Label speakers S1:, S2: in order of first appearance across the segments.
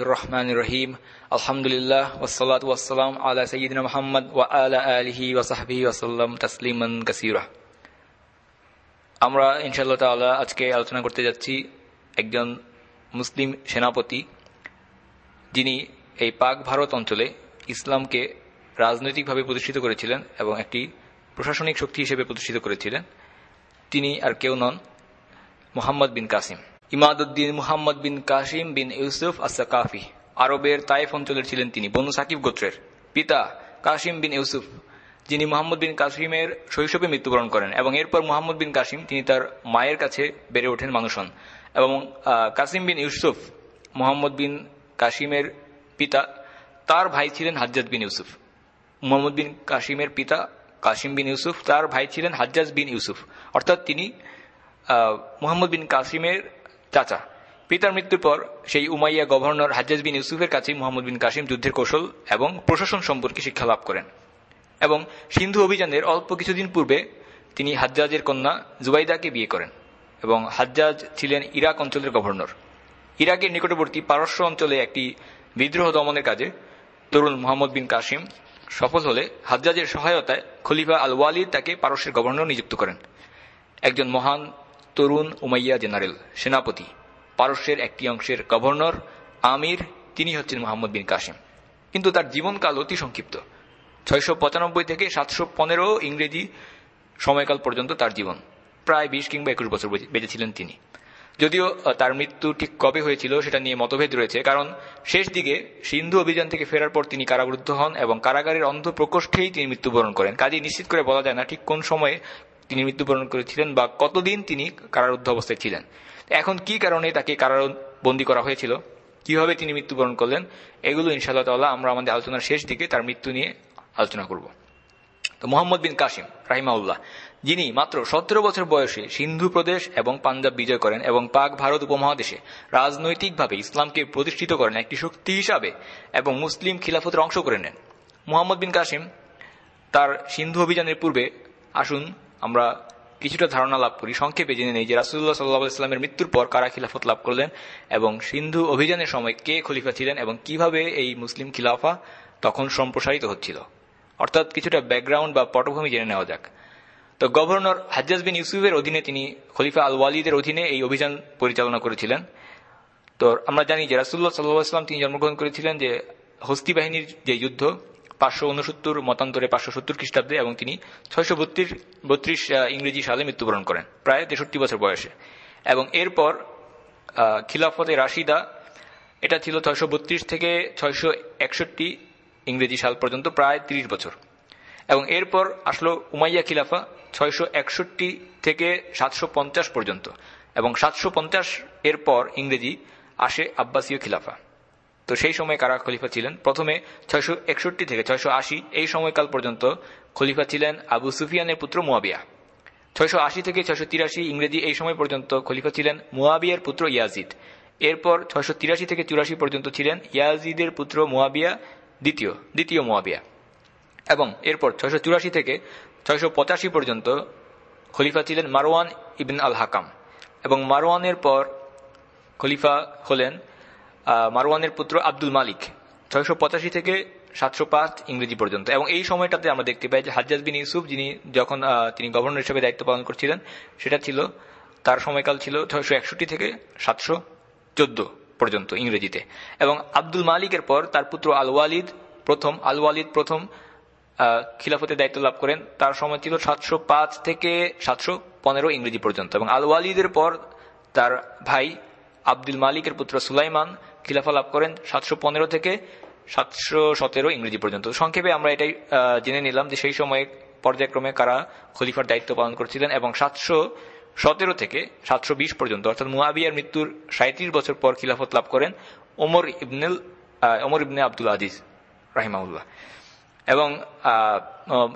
S1: রহমানির রহিম ওয়া আলা তাসলিমান আমরা ইনশাআল্লাহ আজকে আলোচনা করতে যাচ্ছি একজন মুসলিম সেনাপতি, যিনি এই পাক ভারত অঞ্চলে ইসলামকে রাজনৈতিকভাবে প্রতিষ্ঠিত করেছিলেন এবং একটি প্রশাসনিক শক্তি হিসেবে প্রতিষ্ঠিত করেছিলেন। তিনি আর কেউ নন, মোহাম্মদ বিন কাসিম। ইমাদুদ্দিন মুহাম্মদ বিন কাসিম বিন ইউসুফ আসাকাফি আরবের তাইফ অঞ্চলের ছিলেন তিনি, বনু সাকিব গোত্রের পিতা কাসিম বিন ইউসুফ, যিনি মোহাম্মদ বিন কাসিমের শৈশবে মৃত্যুবরণ করেন এবং এরপর মোহাম্মদ বিন কাসিম তিনি তার মায়ের কাছে বেড়ে ওঠেন মানুষ হন এবং কাসিম বিন ইউসুফ মোহাম্মদ বিন কাসিমের পিতা, তার ভাই ছিলেন হাজ্জাজ বিন ইউসুফ। মোহাম্মদ বিন কাসিমের পিতা কাসিম বিন ইউসুফ, তার ভাই ছিলেন হাজ্জাজ বিন ইউসুফ। অর্থাৎ তিনি মোহাম্মদ বিন কাসিমের চাচা, পিতার মৃত্যুর পর সেই উমাইয়া গভর্নর হাজ্জাজ বিন ইউসুফের কাছে মোহাম্মদ বিন কাসিম যুদ্ধের কৌশল এবং প্রশাসন সম্পর্কে শিক্ষা লাভ করেন এবং সিন্ধু অভিযানের অল্প কিছুদিন পূর্বে তিনি হাজ্জাজের কন্যা জুবাইদাকে বিয়ে করেন এবং হাজ্জাজ ছিলেন ইরাক অঞ্চলের গভর্নর। ইরাকের নিকটবর্তী পারস্য অঞ্চলে একটি বিদ্রোহ দমনের কাজে তরুণ মোহাম্মদ বিন কাসিম সফল হলে হাজ্জাজের সহায়তায় খলিফা আল ওয়ালিদ তাকে পারস্যের গভর্নর নিযুক্ত করেন। একজন মহান তরুণ উমাইয়া জেনারেল সেনাপতি, পারস্যের একটি অংশের গভর্নর, আমির, তিনি হচ্ছেন মোহাম্মদ বিন কাসিম। কিন্তু তার জীবনকাল অতি সংক্ষিপ্ত। ছয়শো পঁচানব্বই থেকে সাতশো পনেরো ইংরেজি সময়কাল পর্যন্ত তার জীবন। প্রায় বিশ কিংবা একুশ বছর বেঁচেছিলেন তিনি। যদিও তার মৃত্যু ঠিক কবে হয়েছিল সেটা নিয়ে মতভেদ রয়েছে, কারণ শেষ দিকে সিন্ধু অভিযান থেকে ফেরার পর তিনি কারাবরুদ্ধ হন এবং কারাগারের অন্ধ প্রকোষ্ঠেই তিনি মৃত্যুবরণ করেন। কাজে নিশ্চিত করে বলা যায় না ঠিক কোন সময়ে তিনি মৃত্যুবরণ করেছিলেন বা কতদিন তিনি কারারুদ্ধ অবস্থায় ছিলেন। এখন কি কারণে তাকে কারাবন্দী করা হয়েছিল? কীভাবে তিনি মৃত্যুবরণ করলেন? এগুলো ইনশাআল্লাহ তাল্লাহ আমরা আমাদের আলোচনার শেষ দিকে তার মৃত্যু নিয়ে আলোচনা করব। তো মোহাম্মদ বিন কাসিম রাহিমাউল্লাহ যিনি মাত্র সতেরো বছর বয়সে সিন্ধু প্রদেশ এবং পাঞ্জাব বিজয় করেন এবং পাক ভারত উপমহাদেশে রাজনৈতিকভাবে ইসলামকে প্রতিষ্ঠিত করেন একটি শক্তি হিসাবে এবং মুসলিম খিলাফতের অংশ করে নেন। মোহাম্মদ বিন কাসিম তার সিন্ধু অভিযানের পূর্বে আসুন আমরা কিছুটা ধারণা লাভ করি। সংক্ষেপে জেনে নেই যে রাসুল্লাহ সাল্লাহ ইসলামের মৃত্যুর পর কারা খিলাফত লাভ করলেন এবং সিন্ধু অভিযানের সময় কে খলিফা ছিলেন এবং কীভাবে এই মুসলিম খিলাফা তখন সম্প্রসারিত হচ্ছিল। অর্থাৎ কিছুটা ব্যাকগ্রাউন্ড বা পটভূমি জেনে নেওয়া যাক। তো গভর্নর হাজ্জাজ বিন ইউসুফের অধীনে তিনি খলিফা আল ওয়ালিদের অধীনে এই অভিযান পরিচালনা করেছিলেন। তো আমরা জানি যে রাসুল্লাহ সাল্লাহ ইসলাম তিনি জন্মগ্রহণ করেছিলেন যে হস্তি বাহিনীর যে যুদ্ধ পাঁচশো উনসত্তর মতান্তরে পাঁচশো সত্তর খ্রিস্টাব্দে এবং তিনি ছয়শো বত্রিশ বত্রিশ ইংরেজি সালে মৃত্যুবরণ করেন, প্রায় তেষট্টি বছর বয়সে। এবং এরপর খিলাফতে রাশিদা, এটা ছিল ছয়শো বত্রিশ থেকে ছয়শো একষট্টি ইংরেজি সাল পর্যন্ত, প্রায় ৩০ বছর। এবং এরপর আসলো উমাইয়া খিলাফা, ছয়শো একষট্টি থেকে সাতশো পঞ্চাশ পর্যন্ত। এবং সাতশো পঞ্চাশ এর পর ইংরেজি আসে আব্বাসীয় খিলাফা। তো সেই সময় কারা খলিফা ছিলেন? প্রথমে ছয়শো একষট্টি থেকে ছয়শো আশি, এই সময়কাল পর্যন্ত খলিফা ছিলেন আবু সুফিয়ানের পুত্র মুয়াবিয়া। ছয়শো আশি থেকে ছয়শো তিরাশি ইংরেজি এই সময় পর্যন্ত খলিফা ছিলেন মুয়াবিয়ার পুত্র ইয়াজিদ। এরপর ছয়শো তিরাশি থেকে চুরাশি পর্যন্ত ছিলেন ইয়াজিদের পুত্র মুয়াবিয়া, দ্বিতীয় দ্বিতীয় মোয়াবিয়া। এবং এরপর ছয়শো চুরাশি থেকে ছয়শো পঁচাশি পর্যন্ত খলিফা ছিলেন মারওয়ান ইবিন আল হাকাম এবং মারওয়ানের পর খলিফা হলেন মারওয়ানের পুত্র আব্দুল মালিক, ছয়শো পঁচাশি থেকে সাতশো পাঁচ ইংরেজি পর্যন্ত। এবং এই সময়টাতে আমরা দেখতে পাই যে হাজ্জাজ বিন ইউসুফ, যিনি যখন তিনি গভর্নর হিসেবে দায়িত্ব পালন করছিলেন, সেটা ছিল, তার সময়কাল ছিল ছয়শো একষট্টি থেকে সাতশো চোদ্দ পর্যন্ত ইংরেজিতে। এবং আব্দুল মালিকের পর তার পুত্র আল ওয়ালিদ প্রথম আল ওয়ালিদ প্রথম খিলাফতের দায়িত্ব লাভ করেন, তার সময় ছিল সাতশো পাঁচ থেকে সাতশো পনেরো ইংরেজি পর্যন্ত। এবং আল ওয়ালিদের পর তার ভাই আব্দুল মালিকের পুত্র সুলাইমান খিলাফা লাভ করেন সাতশো পনেরো থেকে সাতশো সতেরো ইংরেজি পর্যন্ত। সংক্ষেপে আমরা এটাই জেনে নিলাম যে সেই সময়ে পর্যায়ক্রমে কারা খলিফার দায়িত্ব পালন করছিলেন এবং সাতশো সতেরো থেকে সাতশো বিশ পর্যন্ত, অর্থাৎ মুয়াবিয়ার মৃত্যুর সাঁত্রিশ বছর পর খিলাফত লাভ করেন ওমর ইবনুল ওমর ইবনে আব্দুল আজিজ রাহিমাউল্লাহ এবং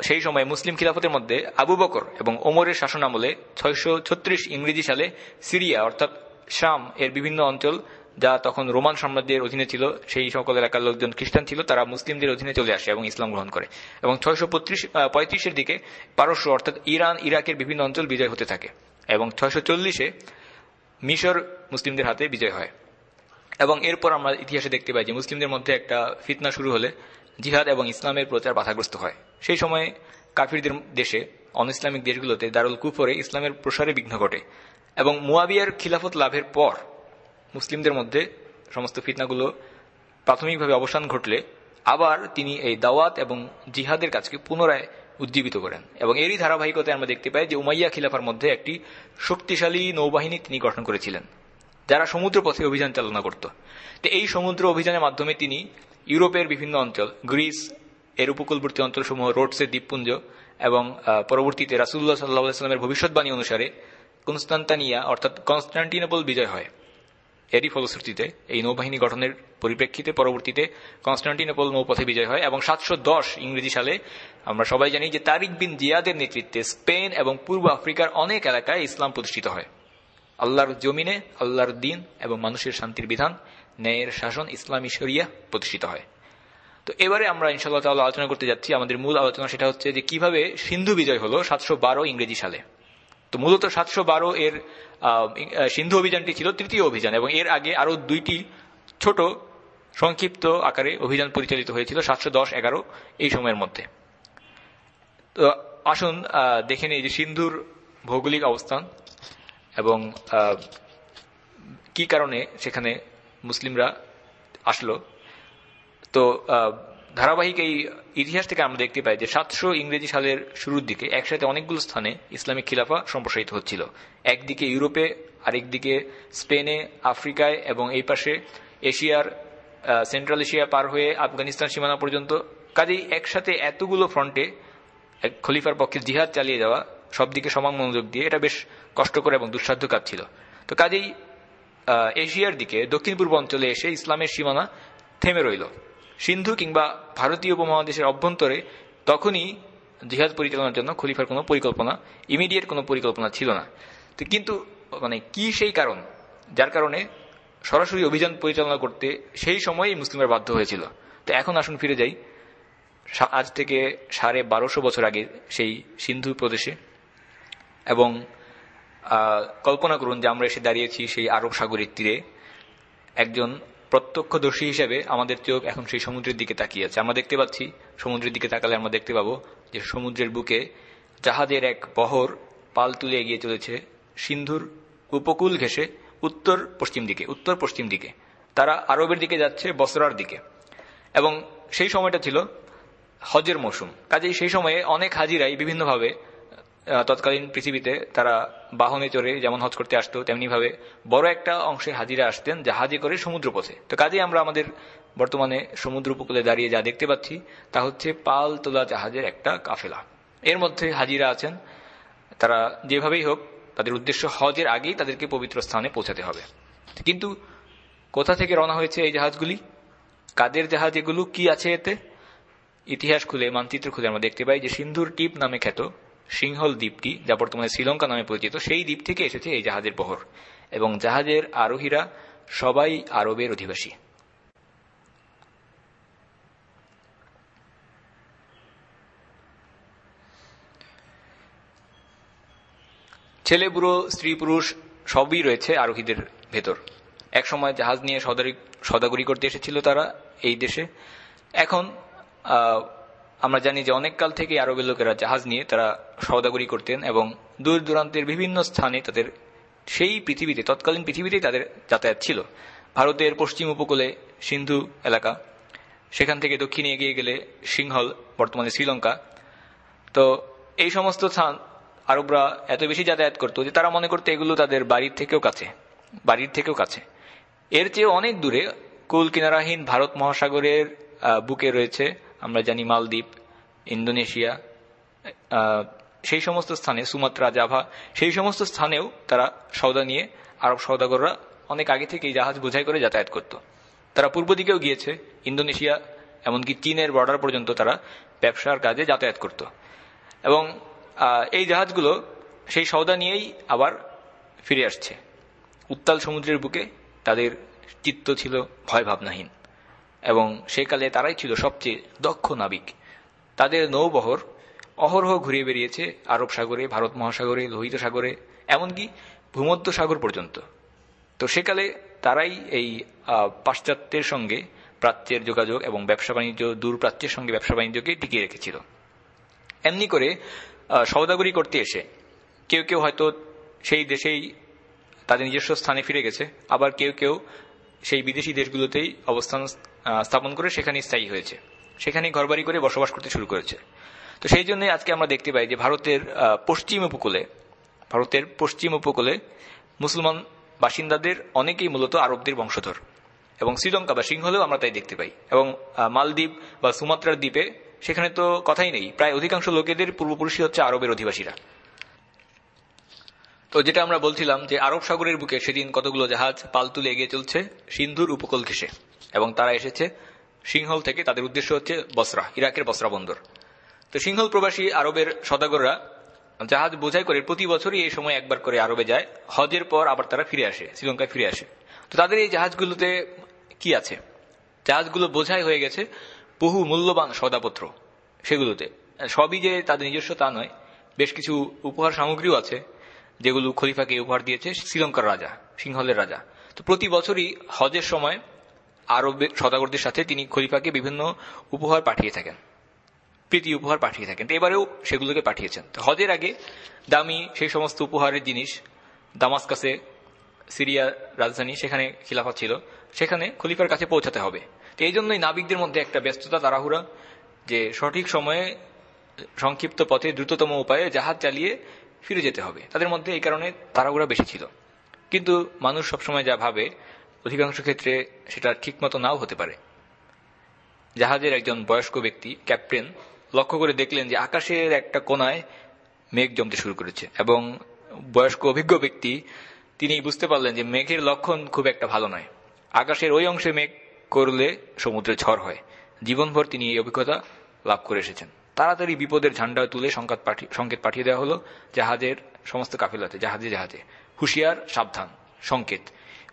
S1: সেই সময় মুসলিম খিলাফতের মধ্যে আবু বকর এবং ওমরের শাসনামলে ছয়শো ছত্রিশ ইংরেজি সালে সিরিয়া, অর্থাৎ শাম, এর বিভিন্ন অঞ্চল যা তখন রোমান সাম্রাজ্যের অধীনে ছিল, সেই সকল এলাকার লোকজন খ্রিস্টান ছিল, তারা মুসলিমদের অধীনে চলে আসে এবং ইসলাম গ্রহণ করে। এবং ছয়শো পঁয়ত্রিশের দিকে পারস্য, অর্থাৎ ইরান, ইরাকের বিভিন্ন অঞ্চল বিজয় হতে থাকে এবং ছয়শো চল্লিশে মিশর মুসলিমদের হাতে বিজয় হয়। এবং এরপর আমরা ইতিহাসে দেখতে পাই যে মুসলিমদের মধ্যে একটা ফিতনা শুরু হলে জিহাদ এবং ইসলামের প্রচার বাধাগ্রস্ত হয়। সেই সময়ে কাফিরদের দেশে অন ইসলামিক দেশগুলোতে দারুল কুফরে ইসলামের প্রসারে বিঘ্ন ঘটে এবং মুয়াবিয়ার খিলাফত লাভের পর মুসলিমদের মধ্যে সমস্ত ফিতনাগুলো প্রাথমিকভাবে অবসান ঘটলে আবার তিনি এই দাওয়াত এবং জিহাদের কাজকে পুনরায় উজ্জীবিত করেন। এবং এরই ধারাবাহিকতায় আমরা দেখতে পাই যে উমাইয়া খিলাফার মধ্যে একটি শক্তিশালী নৌবাহিনী তিনি গঠন করেছিলেন, যারা সমুদ্র পথে অভিযান চালনা করত। তো এই সমুদ্র অভিযানের মাধ্যমে তিনি ইউরোপের বিভিন্ন অঞ্চল, গ্রিস, এর উপকূলবর্তী অঞ্চলসমূহ রোডসের দ্বীপপুঞ্জ এবং পরবর্তীতে রাসুল্লাহ সাল্লাহ সাল্লামের ভবিষ্যৎবাণী অনুসারে কনস্তান্তানিয়া অর্থাৎ কনস্টান্টিনোপল বিজয় হয়। এরই ফলশ্রুতিতে এই নৌবাহিনী গঠনের পরিপ্রেক্ষিতে পরবর্তীতে কনস্টান্টিনোপল নৌপথে বিজয় হয় এবং সাতশো দশ ইংরেজি সালে আমরা সবাই জানি যে তারিক বিন জিয়াদের নেতৃত্বে স্পেন এবং পূর্ব আফ্রিকার অনেক এলাকায় ইসলাম প্রতিষ্ঠিত হয়। আল্লাহর জমিনে, আল্লাহর দিন এবং মানুষের শান্তির বিধান, ন্যায়ের শাসন, ইসলামী শরিয়া প্রতিষ্ঠিত হয়। তো এবারে আমরা ইনশাল্লাহ তাল্লাহ আলোচনা করতে যাচ্ছি। আমাদের মূল আলোচনা সেটা হচ্ছে যে কীভাবে সিন্ধু বিজয় হলো সাতশো বারো ইংরেজি সালে। তো মূলত সাতশো বারো এর সিন্ধু অভিযানটি ছিল তৃতীয় অভিযান এবং এর আগে আরও দুইটি ছোট সংক্ষিপ্ত আকারে অভিযান পরিচালিত হয়েছিল সাতশো দশ এগারো এই সময়ের মধ্যে। তো আসুন দেখে নিই যে সিন্ধুর ভৌগোলিক অবস্থান এবং কি কারণে সেখানে মুসলিমরা আসলো। তো ধারাবাহিক এই ইতিহাস থেকে আমরা দেখতে পাই যে সাতশো ইংরেজি সালের শুরুর দিকে একসাথে অনেকগুলো স্থানে ইসলামিক খিলাফা সম্প্রসারিত হচ্ছিল। একদিকে ইউরোপে, আরেকদিকে স্পেনে, আফ্রিকায় এবং এই পাশে এশিয়ার সেন্ট্রাল এশিয়া পার হয়ে আফগানিস্তান সীমানা পর্যন্ত। কাজেই একসাথে এতগুলো ফ্রন্টে খলিফার পক্ষে জিহাদ চালিয়ে যাওয়া সব দিকে সমান মনোযোগ দিয়ে এটা বেশ কষ্টকর এবং দুঃসাধ্য কাজ ছিল। তো কাজেই এশিয়ার দিকে দক্ষিণ পূর্ব অঞ্চলে এসে ইসলামের সীমানা থেমে রইল। সিন্ধু কিংবা ভারতীয় উপমহাদেশের অভ্যন্তরে তখনই জিহাদ পরিচালনার জন্য খলিফার কোনো পরিকল্পনা, ইমিডিয়েট কোনো পরিকল্পনা ছিল না। তো কিন্তু মানে কি সেই কারণ? যার কারণে সরাসরি অভিযান পরিচালনা করতে সেই সময়ই মুসলিমরা বাধ্য হয়েছিল। তো এখন আসুন ফিরে যাই। আজ থেকে সাড়ে বারোশো বছর আগে সেই সিন্ধু প্রদেশে। এবং কল্পনা করুন যে আমরা এসে দাঁড়িয়েছি সেই আরব সাগরের তীরে। একজন প্রত্যক্ষদর্শী হিসেবে আমাদের চোখ এখন সেই সমুদ্রের দিকে তাকিয়ে আছে। আমরা দেখতে পাচ্ছি, সমুদ্রের দিকে তাকালে আমরা দেখতে পাবো যে সমুদ্রের বুকে জাহাজের এক বহর পাল তুলে এগিয়ে চলেছে। সিন্ধুর উপকূল ঘেসে উত্তর পশ্চিম দিকে, উত্তর পশ্চিম দিকে। তারা আরবের দিকে যাচ্ছে, বসরার দিকে। এবং সেই সময়টা ছিল হজের মৌসুম। কাজেই সেই সময়ে অনেক হাজিরাই বিভিন্নভাবে তৎকালীন পৃথিবীতে তারা বাহনে চড়ে যেমন হজ করতে আসতো তেমনি ভাবে বড় একটা অংশে হাজিরা আসতেন জাহাজে করে সমুদ্র পথে তো কাজেই আমরা আমাদের বর্তমানে সমুদ্র উপকূলে দাঁড়িয়ে যা দেখতে পাচ্ছি, তা হচ্ছে পাল তোলা জাহাজের একটা কাফেলা। এর মধ্যে হাজিরা আছেন, তারা যেভাবেই হোক, তাদের উদ্দেশ্য হজের আগেই তাদেরকে পবিত্র স্থানে পৌঁছাতে হবে। কিন্তু কোথা থেকে রওনা হয়েছে এই জাহাজগুলি? কাদের জাহাজ এগুলো? কি আছে এতে? ইতিহাস খুলে, মানচিত্র খুলে আমরা দেখতে পাই যে সিন্ধুর টিপ নামে খ্যাত সিংহল দ্বীপটি, যা বর্তমানে শ্রীলঙ্কা নামে পরিচিত, সেই দ্বীপ থেকে এসেছে এই জাহাজের বহর। এবং জাহাজের আরোহীরা সবাই আরবের অধিবাসী। ছেলে, বুড়ো, স্ত্রী, পুরুষ সবই রয়েছে আরোহীদের ভেতর। এক সময় জাহাজ নিয়ে সদাগরি করতে এসেছিল তারা এই দেশে। এখন আমরা জানি যে অনেক কাল থেকে আরবের লোকেরা জাহাজ নিয়ে তারা সৌদাগরি করতেন এবং দূর দূরান্তের বিভিন্ন স্থানে তাদের সেই পৃথিবীতে, তৎকালীন পৃথিবীতেই তাদের যাতায়াত ছিল। ভারতের পশ্চিম উপকূলে সিন্ধু এলাকা, সেখান থেকে দক্ষিণে এগিয়ে গেলে সিংহল, বর্তমানে শ্রীলঙ্কা। তো এই সমস্ত স্থান আরবরা এত বেশি যাতায়াত করতো যে তারা মনে করতো এগুলো তাদের বাড়ির থেকেও কাছে, বাড়ির থেকেও কাছে। এর চেয়ে অনেক দূরে কুল কিনারাহীন ভারত মহাসাগরের বুকে রয়েছে আমরা জানি মালদ্বীপ, ইন্দোনেশিয়া সেই সমস্ত স্থানে সুমাত্রা, জাভা, সেই সমস্ত স্থানেও তারা সৌদা নিয়ে আরব সৌদাগররা অনেক আগে থেকে এই জাহাজ বোঝাই করে যাতায়াত করত। তারা পূর্ব দিকেও গিয়েছে, ইন্দোনেশিয়া, এমনকি চীনের বর্ডার পর্যন্ত তারা ব্যবসার কাজে যাতায়াত করত। এবং এই জাহাজগুলো সেই সৌদা নিয়েই আবার ফিরে আসছে। উত্তাল সমুদ্রের বুকে তাদের চিত্ত ছিল ভয় ভাবনাহীন এবং সেকালে তারাই ছিল সবচেয়ে দক্ষ নাবিক। তাদের নৌবহর অহরহ ঘুরিয়ে বেরিয়েছে আরব সাগরে, ভারত মহাসাগরে, লোহিত সাগরে, এমনকি ভূমধ্য সাগর পর্যন্ত। তো সেকালে তারাই এই পাশ্চাত্যের সঙ্গে প্রাচ্যের যোগাযোগ এবং ব্যবসা বাণিজ্য দূর প্রাচ্যের সঙ্গে ব্যবসা বাণিজ্যকে টিকিয়ে রেখেছিল। এমনি করে সৌদাগরি করতে এসে কেউ কেউ হয়তো সেই দেশেই তাদের নিজস্ব স্থানে ফিরে গেছে, আবার কেউ কেউ সেই বিদেশি দেশগুলোতেই অবস্থান স্থাপন করে সেখানে স্থায়ী হয়েছে। সেখানে ঘরবাড়ি করে বসবাস করতে শুরু করেছে। তো সেই জন্য আজকে আমরা দেখতে পাই যে ভারতের পশ্চিম উপকূলে, ভারতের পশ্চিম উপকূলে মুসলমান বাসিন্দাদের অনেকেই মূলত আরবদের বংশধর এবং শ্রীলঙ্কা বা সিংহলেও আমরা তাই দেখতে পাই এবং মালদ্বীপ বা সুমাত্রার দ্বীপে সেখানে তো কথাই নেই। প্রায় অধিকাংশ লোকেদের পূর্বপুরুষই হচ্ছে আরবের অধিবাসীরা। তো যেটা আমরা বলছিলাম যে আরব সাগরের বুকে সেদিন কতগুলো জাহাজ পাল তুলে এগিয়ে চলছে, সিন্ধুর উপকূল ঘেসে এবং তারা এসেছে সিংহল থেকে, তাদের উদ্দেশ্য হচ্ছে বসরা, ইরাকের বসরা বন্দর। তো সিংহল প্রবাসী আরবের সদাগররা জাহাজ বোঝাই করে প্রতি বছরই এই সময় একবার করে আরবে যায়। হজের পর আবার তারা ফিরে আসে, শ্রীলঙ্কায় ফিরে আসে। তো তাদের এই জাহাজগুলোতে কি আছে? জাহাজগুলো বোঝাই হয়ে গেছে বহু মূল্যবান সদাপত্র সেগুলোতে। সবই যে তাদের নিজস্ব তা নয়, বেশ কিছু উপহার সামগ্রীও আছে, যেগুলো খলিফাকে উপহার দিয়েছে শ্রীলঙ্কার রাজা, সিংহলের রাজা। তো প্রতি বছরই হজের সময় আরব সদাগরদের সাথে তিনি খলিফাকে বিভিন্ন উপহার পাঠিয়ে থাকেন, প্রীতি উপহার পাঠিয়ে থাকেন। এবারেও সেগুলোকে পাঠিয়েছেন। হজের আগে দামি সেই সমস্ত উপহারের জিনিস, দামাসকাসে, সিরিয়া রাজধানী, সেখানে খিলাফত ছিল। সেখানে খলিফার কাছে পৌঁছাতে হবে। তো এই জন্যই নাবিকদের মধ্যে একটা ব্যস্ততা, তাড়াহুড়া, যে সঠিক সময়ে, সংক্ষিপ্ত পথে দ্রুততম উপায়ে জাহাজ চালিয়ে ফিরে যেতে হবে। তাদের মধ্যে এই কারণে তাড়াহুড়া বেশি ছিল। কিন্তু মানুষ সবসময় যা ভাবে অধিকাংশ ক্ষেত্রে সেটা ঠিকমতো নাও হতে পারে। জাহাজের একজন বয়স্ক ব্যক্তি, ক্যাপ্টেন, লক্ষ্য করে দেখলেন যে আকাশের একটা কোনায় মেঘ জমতে শুরু করেছে এবং বয়স্ক অভিজ্ঞ ব্যক্তি, তিনি বুঝতে পারলেন যে মেঘের লক্ষণ খুব একটা ভালো নয়। আকাশের ওই অংশে মেঘ করলে সমুদ্রে ঝড় হয়। জীবনভর তিনি এই অভিজ্ঞতা লাভ করে এসেছেন। তাড়াতাড়ি বিপদের ঝান্ডা তুলে সংকেত পাঠিয়ে দেওয়া হলো জাহাজের সমস্ত কাফেলাতে, জাহাজে জাহাজে। হুশিয়ার, সাবধান, সংকেত।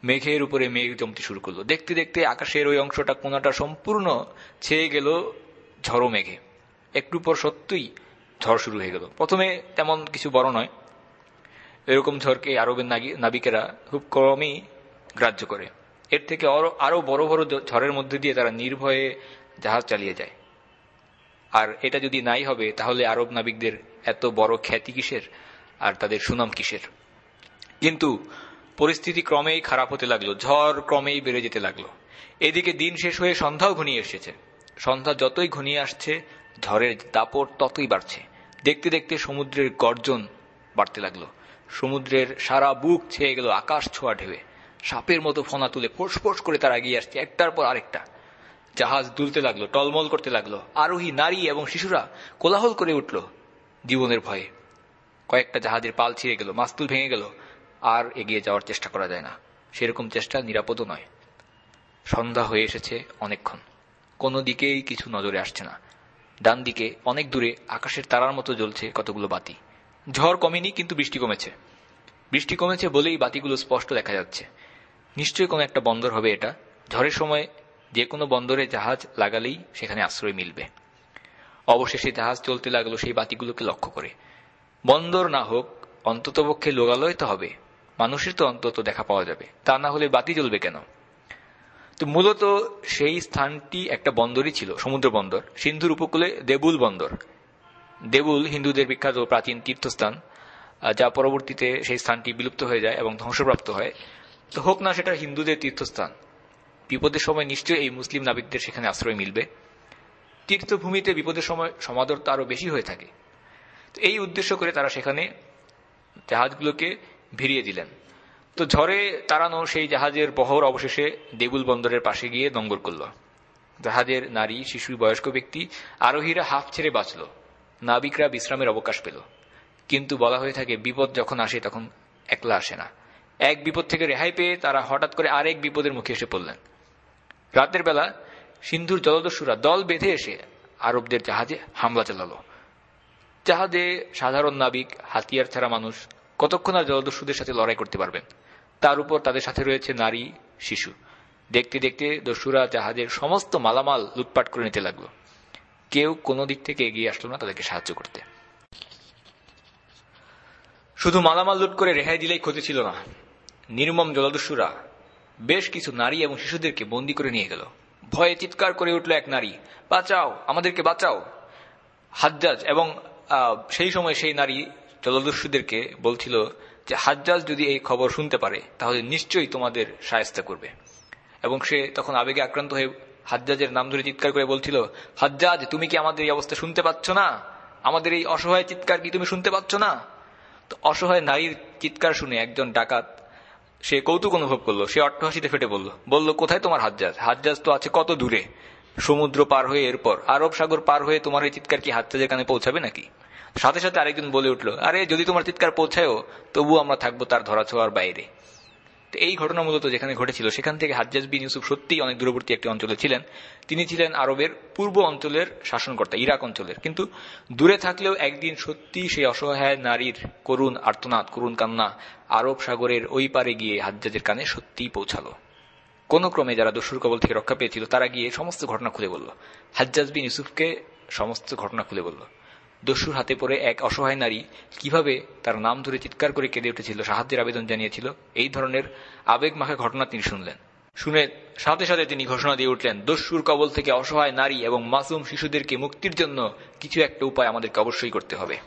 S1: মেঘের উপরে মেঘ জমতে শুরু করল। দেখতে দেখতে আকাশের ওই অংশটা কোনাটা সম্পূর্ণ ছেয়ে গেল ঝড়ো মেঘে। একটু পর সত্যই ঝড় শুরু হয়ে গেল। প্রথমে তেমন কিছু বড় নয়। এরকম ঝড়কে আরবের নাবিকেরা খুব কমই গ্রাহ্য করে। এর থেকে আরও বড় বড় ঝড়ের মধ্যে দিয়ে তারা নির্ভয়ে জাহাজ চালিয়ে যায়। আর এটা যদি নাই হবে, তাহলে আরব নাবিকদের এত বড় খ্যাতি কিসের? আর তাদের সুনাম কিসের? কিন্তু পরিস্থিতি ক্রমেই খারাপ হতে লাগল, ঝড় ক্রমেই বেড়ে যেতে লাগল। এদিকে দিন শেষ হয়ে সন্ধ্যাও ঘনিয়ে এসেছে। সন্ধ্যা যতই ঘনিয়ে আসছে, ঝড়ের দাপট ততই বাড়ছে। দেখতে দেখতে সমুদ্রের গর্জন বাড়তে লাগল। সমুদ্রের সারা বুক ছেয়ে গেল আকাশ ছোঁয়া ঢেবে সাপের মতো ফোনা তুলে ফোঁস করে তারা এগিয়ে আসছে, একটার পর আরেকটা। জাহাজ দুলতে লাগল, টলমল করতে লাগল। আরোহী, নারী এবং শিশুরা কোলাহল করে উঠল জীবনের ভয়ে। কয়েকটা জাহাজের পাল ছিঁড়ে গেল, মাস্তুল ভেঙে গেল। আর এগিয়ে যাওয়ার চেষ্টা করা যায় না। সেরকম চেষ্টা নিরাপদও নয়। সন্ধ্যা হয়ে এসেছে অনেকক্ষণ। কোনো দিকেই কিছু নজরে আসছে না। ডান দিকে অনেক দূরে আকাশের তারার মতো জ্বলছে কতগুলো বাতি। ঝড় কমেনি, কিন্তু বৃষ্টি কমেছে। বৃষ্টি কমেছে বলেই বাতিগুলো স্পষ্ট দেখা যাচ্ছে। নিশ্চয়ই কোনো একটা বন্দর হবে এটা। ঝড়ের সময় যে কোনো বন্দরে জাহাজ লাগালেই সেখানে আশ্রয় মিলবে। অবশেষে জাহাজ চলতে লাগল সেই বাতিগুলোকে লক্ষ্য করে। বন্দর না হোক, অন্ততপক্ষে লোকালয় তো হবে। মানুষের তো অন্তত দেখা পাওয়া যাবে। তা না হলে বাতি জ্বলবে কেন? তো মূলত সেই স্থানটি একটা বন্দরই ছিল, সমুদ্র বন্দর, সিন্ধুর উপকূলে দেবুল বন্দর। দেবুল হিন্দুদের বিখ্যাত প্রাচীন তীর্থস্থান যা পরবর্তীতে সেই স্থানটি বিলুপ্ত হয়ে যায় এবং ধ্বংসপ্রাপ্ত হয়। তো হোক না, সেটা হিন্দুদের তীর্থস্থান। বিপদের সময় নিশ্চয়ই এই মুসলিম নাবিকদের সেখানে আশ্রয় মিলবে। তীর্থভূমিতে বিপদের সময় সমাদর তো আরও বেশি হয়ে থাকে। তো এই উদ্দেশ্য করে তারা সেখানে জাহাজগুলোকে ভিড়িয়ে দিলেন। তো ঝড়ে তাড়ানো সেই জাহাজের বহর অবশেষে দেবুল বন্দরের পাশে গিয়ে দঙ্গর করল। জাহাজের নারী, শিশু, বয়স্ক ব্যক্তি, আরোহীরা হাফ ছেড়ে বাঁচল। নাবিকরা বিশ্রামের অবকাশ পেল। কিন্তু বলা হয়ে থাকে, বিপদ যখন আসে তখন একলা আসে না। এক বিপদ থেকে রেহাই পেয়ে তারা হঠাৎ করে আরেক বিপদের মুখে এসে পড়লেন। রাতের বেলা সিন্ধুর জলদস্যুরা দল বেঁধে এসে আরবদের জাহাজে হামলা চালালো। জাহাজে সাধারণ নাবিক, হাতিয়ার ছাড়া মানুষ কতক্ষণ আর জলদস্যুদের সাথে লড়াই করতে পারবেন? তার উপর তাদের সাথে রয়েছে নারী, শিশু। দেখতে দেখতে দস্যুরা জাহাজের সমস্ত মালামাল লুটপাট করে নিতে লাগল। কেউ কোনো দিক থেকে এগিয়ে আসলো না তাদেরকে সাহায্য করতে। শুধু মালামাল লুট করে রেহাই দিলেই ক্ষতি ছিল না। নির্মম জলদস্যুরা বেশ কিছু নারী এবং শিশুদেরকে বন্দি করে নিয়ে গেল। ভয়ে চিৎকার করে উঠল এক নারী, বাঁচাও, আমাদেরকে বাঁচাও। হাজ্জাজ এবং সেই সময় সেই নারী জলদস্যুদেরকে বলছিল যে হাজ্জাজ যদি এই খবর শুনতে পারে, তাহলে নিশ্চয়ই তোমাদের সায়স্তা করবে। এবং সে তখন আবেগে আক্রান্ত হয়ে হাজ্জাজের নাম ধরে চিৎকার করে বলছিল, হাজ্জাজ, তুমি কি আমাদের এই অবস্থা শুনতে পাচ্ছ না? আমাদের এই অসহায় চিৎকার কি তুমি শুনতে পাচ্ছ না? তো অসহায় নারীর চিৎকার শুনে একজন ডাকাত সে কৌতুক অনুভব করল। সে অট্টহাসিতে ফেটে বলল বলল, কোথায় তোমার হাজ্জাজ? হাজ্জাজ তো আছে কত দূরে? সমুদ্র পার হয়ে এরপর, আরব সাগর পার হয়ে তোমার এই চিৎকার কি হাজ্জাজের কানে পৌঁছাবে নাকি? সাথে সাথে আরেকজন বলে উঠল, আরে, যদি তোমার চিৎকার পৌঁছায়ও, তবু আমরা থাকব তার ধরাছোঁয়ার বাইরে। তো এই ঘটনা মূলত যেখানে ঘটেছিল, সেখান থেকে হাজ্জাজ বিন ইউসুফ সত্যিই অনেক দূরবর্তী একটি অঞ্চলে ছিলেন। তিনি ছিলেন আরবের পূর্ব অঞ্চলের শাসনকর্তা, ইরাক অঞ্চলের। কিন্তু দূরে থাকলেও একদিন সত্যি সেই অসহায় নারীর করুণ আর্তনাদ, করুণ কান্না আরব সাগরের ওই পারে গিয়ে হাজ্জাজের কানে সত্যিই পৌঁছালো। কোন ক্রমে যারা দস্যুর কবল থেকে রক্ষা পেয়েছিল, তারা গিয়ে সমস্ত ঘটনা খুলে বলল। হাজ্জাজ বিন ইউসুফকে সমস্ত ঘটনা খুলে বলল। দস্যুর হাতে পড়ে এক অসহায় নারী কীভাবে তার নাম ধরে চিৎকার করে কেঁদে উঠেছিল, সাহায্যের আবেদন জানিয়েছিল, এই ধরনের আবেগ মাখা ঘটনা তিনি শুনলেন। শুনে সাথে সাথে তিনি ঘোষণা দিয়ে উঠলেন, দস্যুর কবল থেকে অসহায় নারী এবং মাসুম শিশুদেরকে মুক্তির জন্য কিছু একটা উপায় আমাদেরকে অবশ্যই করতে হবে।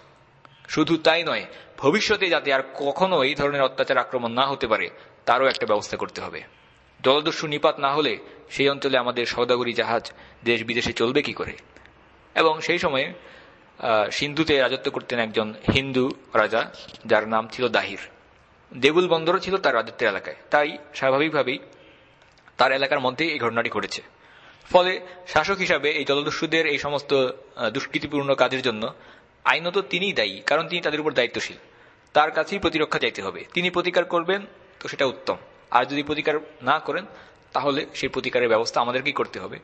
S1: শুধু তাই নয়, ভবিষ্যতে যাতে আর কখনো এই ধরনের অত্যাচার আক্রমণ না হতে পারে, তারও একটা ব্যবস্থা করতে হবে। জলদস্যু নিপাত না হলে সেই অঞ্চলে আমাদের সৌদাগরী জাহাজ দেশ বিদেশে চলবে কি করে? এবং সেই সময়ে সিন্ধুতে রাজত্ব করতেন একজন হিন্দু রাজা, যার নাম ছিল দাহির। দেবুল বন্দরও ছিল তার রাজত্বের এলাকায়। তাই স্বাভাবিকভাবেই তার এলাকার মধ্যে এই ঘটনাটি ঘটেছে। ফলে শাসক হিসাবে এই জলদস্যুদের এই সমস্ত দুষ্কৃতিপূর্ণ কাজের জন্য আইনত তিনিই দায়ী, কারণ তিনি তাদের উপর দায়িত্বশীল। তার কাছেই প্রতিরক্ষা চাইতে হবে। তিনি প্রতিকার করবেন তো সেটা উত্তম। আর যদি প্রতিকার না করেন, তাহলে সেই প্রতিকারের ব্যবস্থা আমাদেরকেই করতে হবে।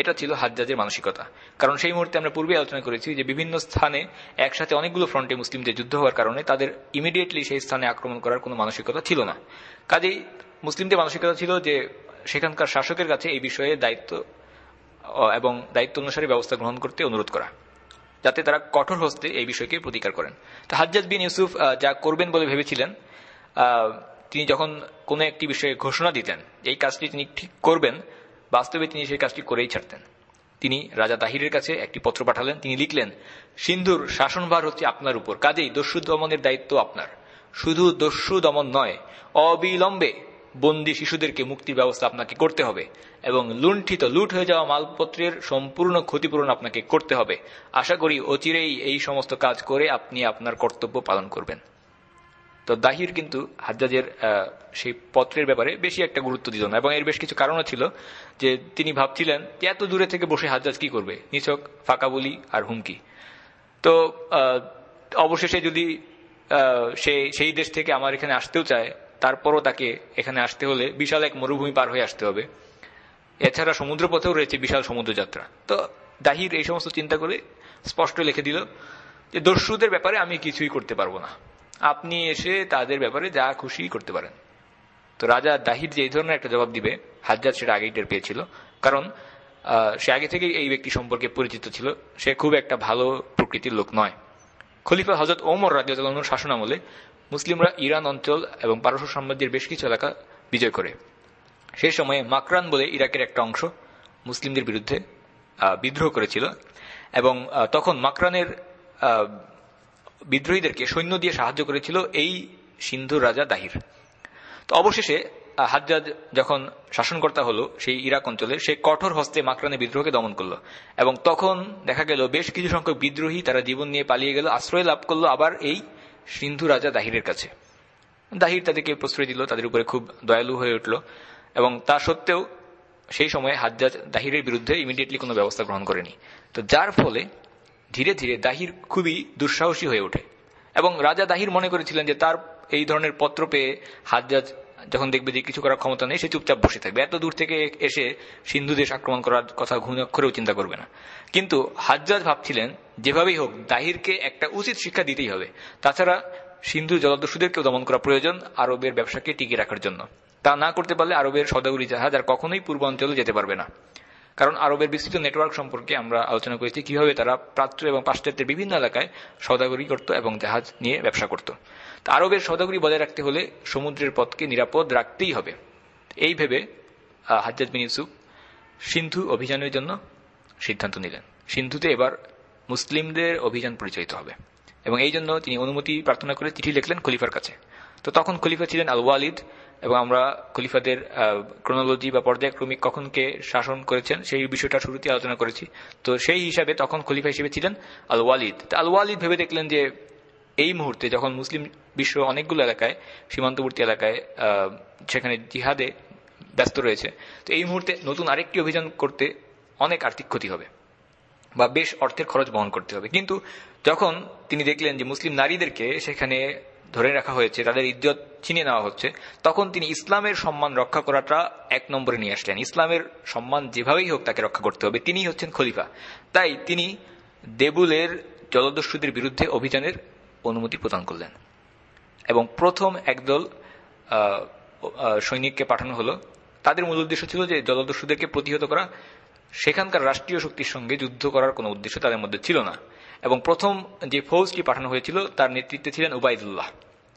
S1: এটা ছিল হাজ্জাজের মানসিকতা। কারণ সেই মুহূর্তে আমরা পূর্বে আলোচনা করেছি যে বিভিন্ন স্থানে একসাথে অনেকগুলো ফ্রন্টে মুসলিমদের যুদ্ধ হওয়ার কারণে তাদের ইমিডিয়েটলি সেই স্থানে আক্রমণ করার কোনো মানসিকতা ছিল না। কাজেই মুসলিমদের মানসিকতা ছিল যে সেখানকার শাসকের কাছে এই বিষয়ে দায়িত্ব এবং দায়িত্ব অনুসারে ব্যবস্থা গ্রহণ করতে অনুরোধ করা, যাতে তারা কঠোর হস্তে এই বিষয়কে প্রতিকার করেন। তো হাজ্জাজ বিন ইউসুফ যা করবেন বলে ভেবেছিলেন তিনি যখন কোনো একটি বিষয়ে ঘোষণা দিতেন, এই কাজটি তিনি ঠিক করবেন বাস্তবে তিনি সেই কাজটি করেই ছাড়তেন। তিনি রাজা তাহিরের কাছে একটি পত্র পাঠালেন। তিনি লিখলেন, সিন্ধুর শাসনভার হচ্ছে আপনার উপর। কাজেই দস্যু দমনের দায়িত্ব আপনার। শুধু দস্যু দমন নয়, অবিলম্বে বন্দী শিশুদেরকে মুক্তির ব্যবস্থা আপনাকে করতে হবে এবং লুণ্ঠিত, লুট হয়ে যাওয়া মালপত্রের সম্পূর্ণ ক্ষতিপূরণ আপনাকে করতে হবে। আশা করি অচিরেই এই সমস্ত কাজ করে আপনি আপনার কর্তব্য পালন করবেন। তো দাহির কিন্তু হাজ্জাজের সেই পত্রের ব্যাপারে বেশি একটা গুরুত্ব দিত না এবং এর বেশ কিছু কারণও ছিল যে তিনি ভাবছিলেন যে এত দূরে থেকে বসে হাজ্জাজ কি করবে? নিছক ফাঁকা বলি আর হুমকি। তো অবশেষে যদি সে সেই দেশ থেকে আমার এখানে আসতেও চায়, তারপরও তাকে এখানে আসতে হলে বিশাল এক মরুভূমি পার হয়ে আসতে হবে। এছাড়া সমুদ্র পথেও রয়েছে বিশাল সমুদ্রযাত্রা। তো দাহির এই সমস্ত চিন্তা করে স্পষ্ট লিখে দিল যে দস্যুদের ব্যাপারে আমি কিছুই করতে পারব না। আপনি এসে তাদের ব্যাপারে যা খুশি করতে পারেন। তো রাজা দাহির যে এই ধরনের একটা জবাব দিবে হাজ্জাদ সেটা আগেই টের পেয়েছিল। কারণ সে আগে থেকেই এই ব্যক্তি সম্পর্কে পরিচিত ছিল। সে খুব একটা ভালো প্রকৃতির লোক নয়। খলিফা হজরত ওমর রাজিউল্লাহর শাসন আমলে মুসলিমরা ইরান অঞ্চল এবং পারস্য সাম্রাজ্যের বেশ কিছু এলাকা বিজয় করে। সেই সময়ে মাকরান বলে ইরাকের একটা অংশ মুসলিমদের বিরুদ্ধে বিদ্রোহ করেছিল। এবং তখন মাকরানের বিদ্রোহীদেরকে সৈন্য দিয়ে সাহায্য করেছিল এই সিন্ধুর রাজা দাহির। তো অবশেষে হাজ্জাজ যখন শাসনকর্তা হলো সেই ইরাক অঞ্চলে, সে কঠোর হস্তে মাকরানে বিদ্রোহকে দমন করল এবং তখন দেখা গেল বেশ কিছু সংখ্যক বিদ্রোহী তারা জীবন নিয়ে পালিয়ে গেল, আশ্রয় লাভ করল আবার এই সিন্ধু রাজা দাহিরের কাছে। দাহির তাদেরকে প্রশ্রয় দিল, তাদের উপরে খুব দয়ালু হয়ে উঠল এবং তা সত্ত্বেও সেই সময় হাজ্জাজ দাহিরের বিরুদ্ধে ইমিডিয়েটলি কোনো ব্যবস্থা গ্রহণ করেনি। তো যার ফলে ধীরে ধীরে দাহির খুবই দুঃসাহসী হয়ে ওঠে। এবং রাজা দাহির মনে করেছিলেন যে তার এই ধরনের পত্র পেয়ে হাজ্জাজ যখন দেখবে যে কিছু করার ক্ষমতা নেই, সে চুপচাপ বসে থাকবে। এত দূর থেকে এসে সিন্ধু দেশ আক্রমণ করার কথা ঘুণে অক্ষরেও চিন্তা করবে না। কিন্তু হাজ্জাজ ভাবছিলেন, যেভাবেই হোক, দাহিরকে একটা উচিত শিক্ষা দিতেই হবে। তাছাড়া সিন্ধু জলদস্যুদেরকেও দমন করা প্রয়োজন আরবের ব্যবসাকে টিকিয়ে রাখার জন্য। তা না করতে পারলে আরবের সদাগুলি জাহাজ আর কখনোই পূর্বাঞ্চলে যেতে পারবে না। কারণ আরবের বিস্তৃত নেটওয়ার্ক সম্পর্কে আমরা আলোচনা করেছি, কীভাবে তারা প্রাচ্য এবং পাশ্চাত্যের বিভিন্ন এলাকায় সদাগরি করত এবং জাহাজ নিয়ে ব্যবসা করত। আরবের সদাগরি বজায় রাখতে হলে সমুদ্রের পথকে নিরাপদ রাখতেই হবে। এই ভেবে হাজ্জাজ বিন ইউসুফ সিন্ধু অভিযানের জন্য সিদ্ধান্ত নিলেন। সিন্ধুতে এবার মুসলিমদের অভিযান পরিচালিত হবে এবং এই জন্য তিনি অনুমতি প্রার্থনা করে চিঠি লিখলেন খলিফার কাছে। তো তখন খলিফা ছিলেন আল ওয়ালিদ এবং আমরা খলিফাদের ক্রোনোলজি বা পর্যায়ক্রমিক কখনকে শাসন করেছেন সেই বিষয়টা শুরুতে আলোচনা করেছি। তো সেই হিসাবে তখন খলিফা হিসেবে ছিলেন আল ওয়ালিদ আল ওয়ালিদ ভেবে দেখলেন যে এই মুহূর্তে যখন মুসলিম বিশ্ব অনেকগুলো এলাকায়, সীমান্তবর্তী এলাকায় সেখানে জিহাদে ব্যস্ত রয়েছে, তো এই মুহূর্তে নতুন আরেকটি অভিযান করতে অনেক আর্থিক ক্ষতি হবে বা বেশ অর্থের খরচ বহন করতে হবে। কিন্তু যখন তিনি দেখলেন যে মুসলিম নারীদেরকে সেখানে ধরে রাখা হয়েছে, তাদের ইজ্জত ছিনিয়ে নেওয়া হচ্ছে। তখন তিনি ইসলামের সম্মান রক্ষা করাটা এক নম্বরে নিয়ে আসলেন। ইসলামের সম্মান যেভাবেই হোক তাকে রক্ষা করতে হবে। তিনি হচ্ছেন খলিফা। তাই তিনি দেবুলের জলদস্যুদের বিরুদ্ধে অভিযানের অনুমতি প্রদান করলেন। এবং প্রথম একদল সৈনিককে পাঠানো হলো। তাদের মূল উদ্দেশ্য ছিল যে জলদস্যুদেরকে প্রতিহত করা। সেখানকার রাষ্ট্রীয় শক্তির সঙ্গে যুদ্ধ করার কোনো উদ্দেশ্য তাদের মধ্যে ছিল না। এবং প্রথম যে ফৌজটি পাঠানো হয়েছিল, তার নেতৃত্বে ছিলেন উবায়দুল্লাহ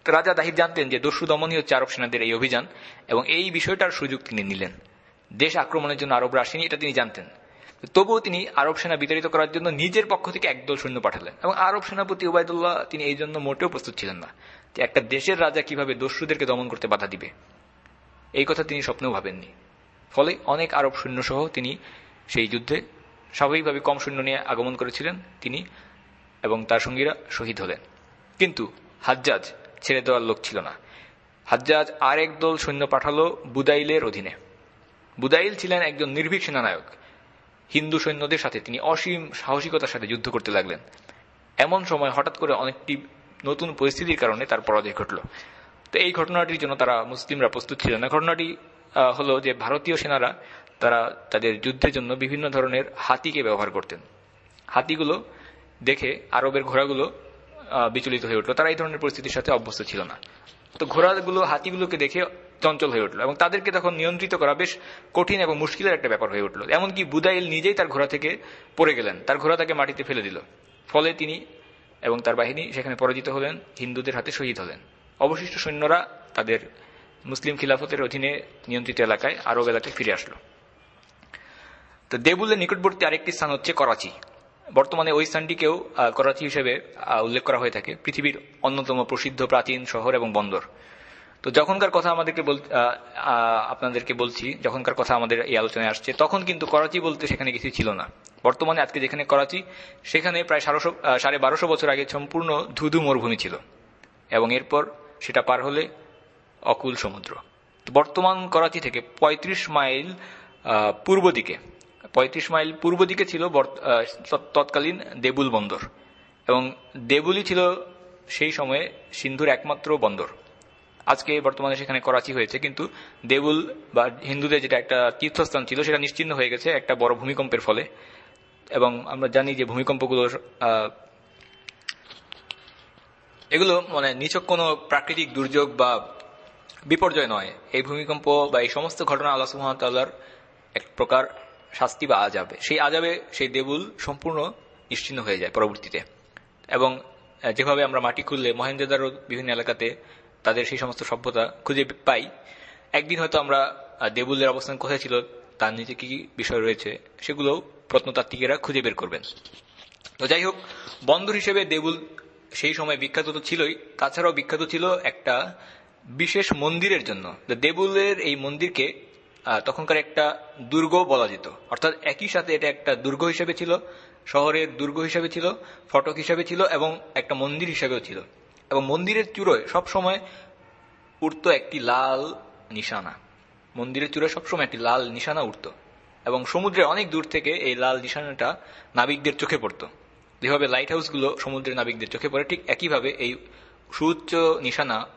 S1: রাজা দাহিদ জানতেন যে দস্যু দমনই হচ্ছে আরব সেনাদের এই অভিযান, এবং এই বিষয়টার সুযোগ তিনি নিলেন। দেশ আক্রমণের জন্য আরবরা আসেনি এটা তিনি জানতেন। তবুও তিনি আরব সেনা বিতাড়িত করার জন্য নিজের পক্ষ থেকে একদল সৈন্য পাঠালেন, এবং আরব সেনাপতি উবায়দুল্লাহ তিনি এই জন্য মোটেও প্রস্তুত ছিলেন না যে একটা দেশের রাজা কীভাবে দস্যুদেরকে দমন করতে বাধা দিবে। এই কথা তিনি স্বপ্নেও ভাবেননি। ফলে অনেক আরব সৈন্যসহ তিনি সেই যুদ্ধে স্বাভাবিকভাবে কম সৈন্য নিয়ে আগমন করেছিলেন। তিনি এবং তার সঙ্গীরা শহীদ হলেন। কিন্তু হাজ্জাজ ছেড়ে দেওয়ার লোক ছিল না। হাজ্জাজ আর দল সৈন্য পাঠালো বুদাইলের অধীনে। বুদাইল ছিলেন একজন নির্ভীক সেনানায়ক। হিন্দু সৈন্যদের সাথে তিনি অসীম সাহসিকতার সাথে যুদ্ধ করতে লাগলেন। এমন সময় হঠাৎ করে অনেকটি নতুন পরিস্থিতির কারণে তার পরাজয় ঘটল। তো এই ঘটনাটির জন্য তারা মুসলিমরা প্রস্তুত ছিল না। ঘটনাটি হলো যে ভারতীয় সেনারা তারা তাদের যুদ্ধের জন্য বিভিন্ন ধরনের হাতিকে ব্যবহার করতেন। হাতিগুলো দেখে আরবের ঘোড়াগুলো বিচলিত হয়ে উঠল। তারা এই ধরনের পরিস্থিতির সাথে অভ্যস্ত ছিল না। তো ঘোড়াগুলো, হাতিগুলোকে দেখে চঞ্চল হয়ে উঠল এবং তাদেরকে তখন নিয়ন্ত্রিত করা বেশ কঠিন এবং মুশকিলের একটা ব্যাপার হয়ে উঠল। এমনকি বুদাইল নিজেই তার ঘোড়া থেকে পড়ে গেলেন। তার ঘোড়া তাকে মাটিতে ফেলে দিল। ফলে তিনি এবং তার বাহিনী সেখানে পরাজিত হলেন, হিন্দুদের হাতে শহীদ হলেন। অবশিষ্ট সৈন্যরা তাদের মুসলিম খিলাফতের অধীনে নিয়ন্ত্রিত এলাকায় আরব এলাকায় ফিরে আসলো। তো দেবুলের নিকটবর্তী আরেকটি স্থান হচ্ছে করাচি। বর্তমানে ওই স্থানটিকেও করাচি হিসেবে উল্লেখ করা হয়ে থাকে, পৃথিবীর অন্যতম প্রসিদ্ধ প্রাচীন শহর এবং বন্দর। তো যখনকার কথা আমাদেরকে আপনাদেরকে বলছি, যখনকার কথা আমাদের এই আলোচনায় আসছে, তখন কিন্তু করাচি বলতে সেখানে কিছু ছিল না। বর্তমানে আজকে যেখানে করাচি, সেখানে প্রায় সাড়ে বারোশো বছর আগে সম্পূর্ণ ধুধু মরুভূমি ছিল এবং এরপর সেটা পার হলে অকুল সমুদ্র। বর্তমান করাচি থেকে ৩৫ মাইল পূর্ব দিকে পঁয়ত্রিশ মাইল পূর্ব দিকে ছিল তৎকালীন দেবুল বন্দর। এবং দেবুলই ছিল সেই সময়ে সিন্ধুর একমাত্র বন্দর। আজকে বর্তমানে সেখানে করাচি হয়েছে, কিন্তু দেবুল বা হিন্দুদের যেটা একটা তীর্থস্থান ছিল, সেটা নিশ্চিন্ন হয়ে গেছে একটা বড় ভূমিকম্পের ফলে। এবং আমরা জানি যে ভূমিকম্পগুলো এগুলো মানে নিছক কোনো প্রাকৃতিক দুর্যোগ বা বিপর্যয় নয়। এই ভূমিকম্প বা এই সমস্ত ঘটনা আল্লাহ সুহামতাল্লাহর এক প্রকার শাস্তি বা আজাবে সেই আজাবে সেই দেবুল সম্পূর্ণ নিশ্চিন্ন হয়ে যায় পরবর্তীতে। এবং যেভাবে আমরা মাটি খুললে মহেন্দ্রদারও বিভিন্ন এলাকাতে তাদের সেই সমস্ত সভ্যতা খুঁজে পাই, একদিন হয়তো আমরা দেবুলের অবস্থান কোথায় ছিল, তার নিচে কি বিষয় রয়েছে সেগুলো প্রত্নতাত্ত্বিকেরা খুঁজে বের করবেন। তো যাই হোক, বন্দর হিসেবে দেবুল সেই সময় বিখ্যাত তো ছিলই, তাছাড়াও বিখ্যাত ছিল একটা বিশেষ মন্দিরের জন্য। দেবুলের এই মন্দিরকে তখনকার একটা দুর্গ বলা যেত। অর্থাৎ একই সাথে এটা একটা দুর্গ হিসেবে ছিল, শহরের দুর্গ হিসেবে ছিল, ফটক হিসেবে ছিল এবং একটা মন্দির হিসেবেও ছিল। এবং মন্দিরের চূড়োয় সবসময় উঠত একটি লাল নিশানা। মন্দিরের চূড়োয় সবসময় একটি লাল নিশানা উঠত এবং সমুদ্রে অনেক দূর থেকে এই লাল নিশানাটা নাবিকদের চোখে পড়ত। যেভাবে লাইট হাউসগুলো সমুদ্রের নাবিকদের চোখে পড়ে, ঠিক একইভাবে এই সুউচ্চ নিশানা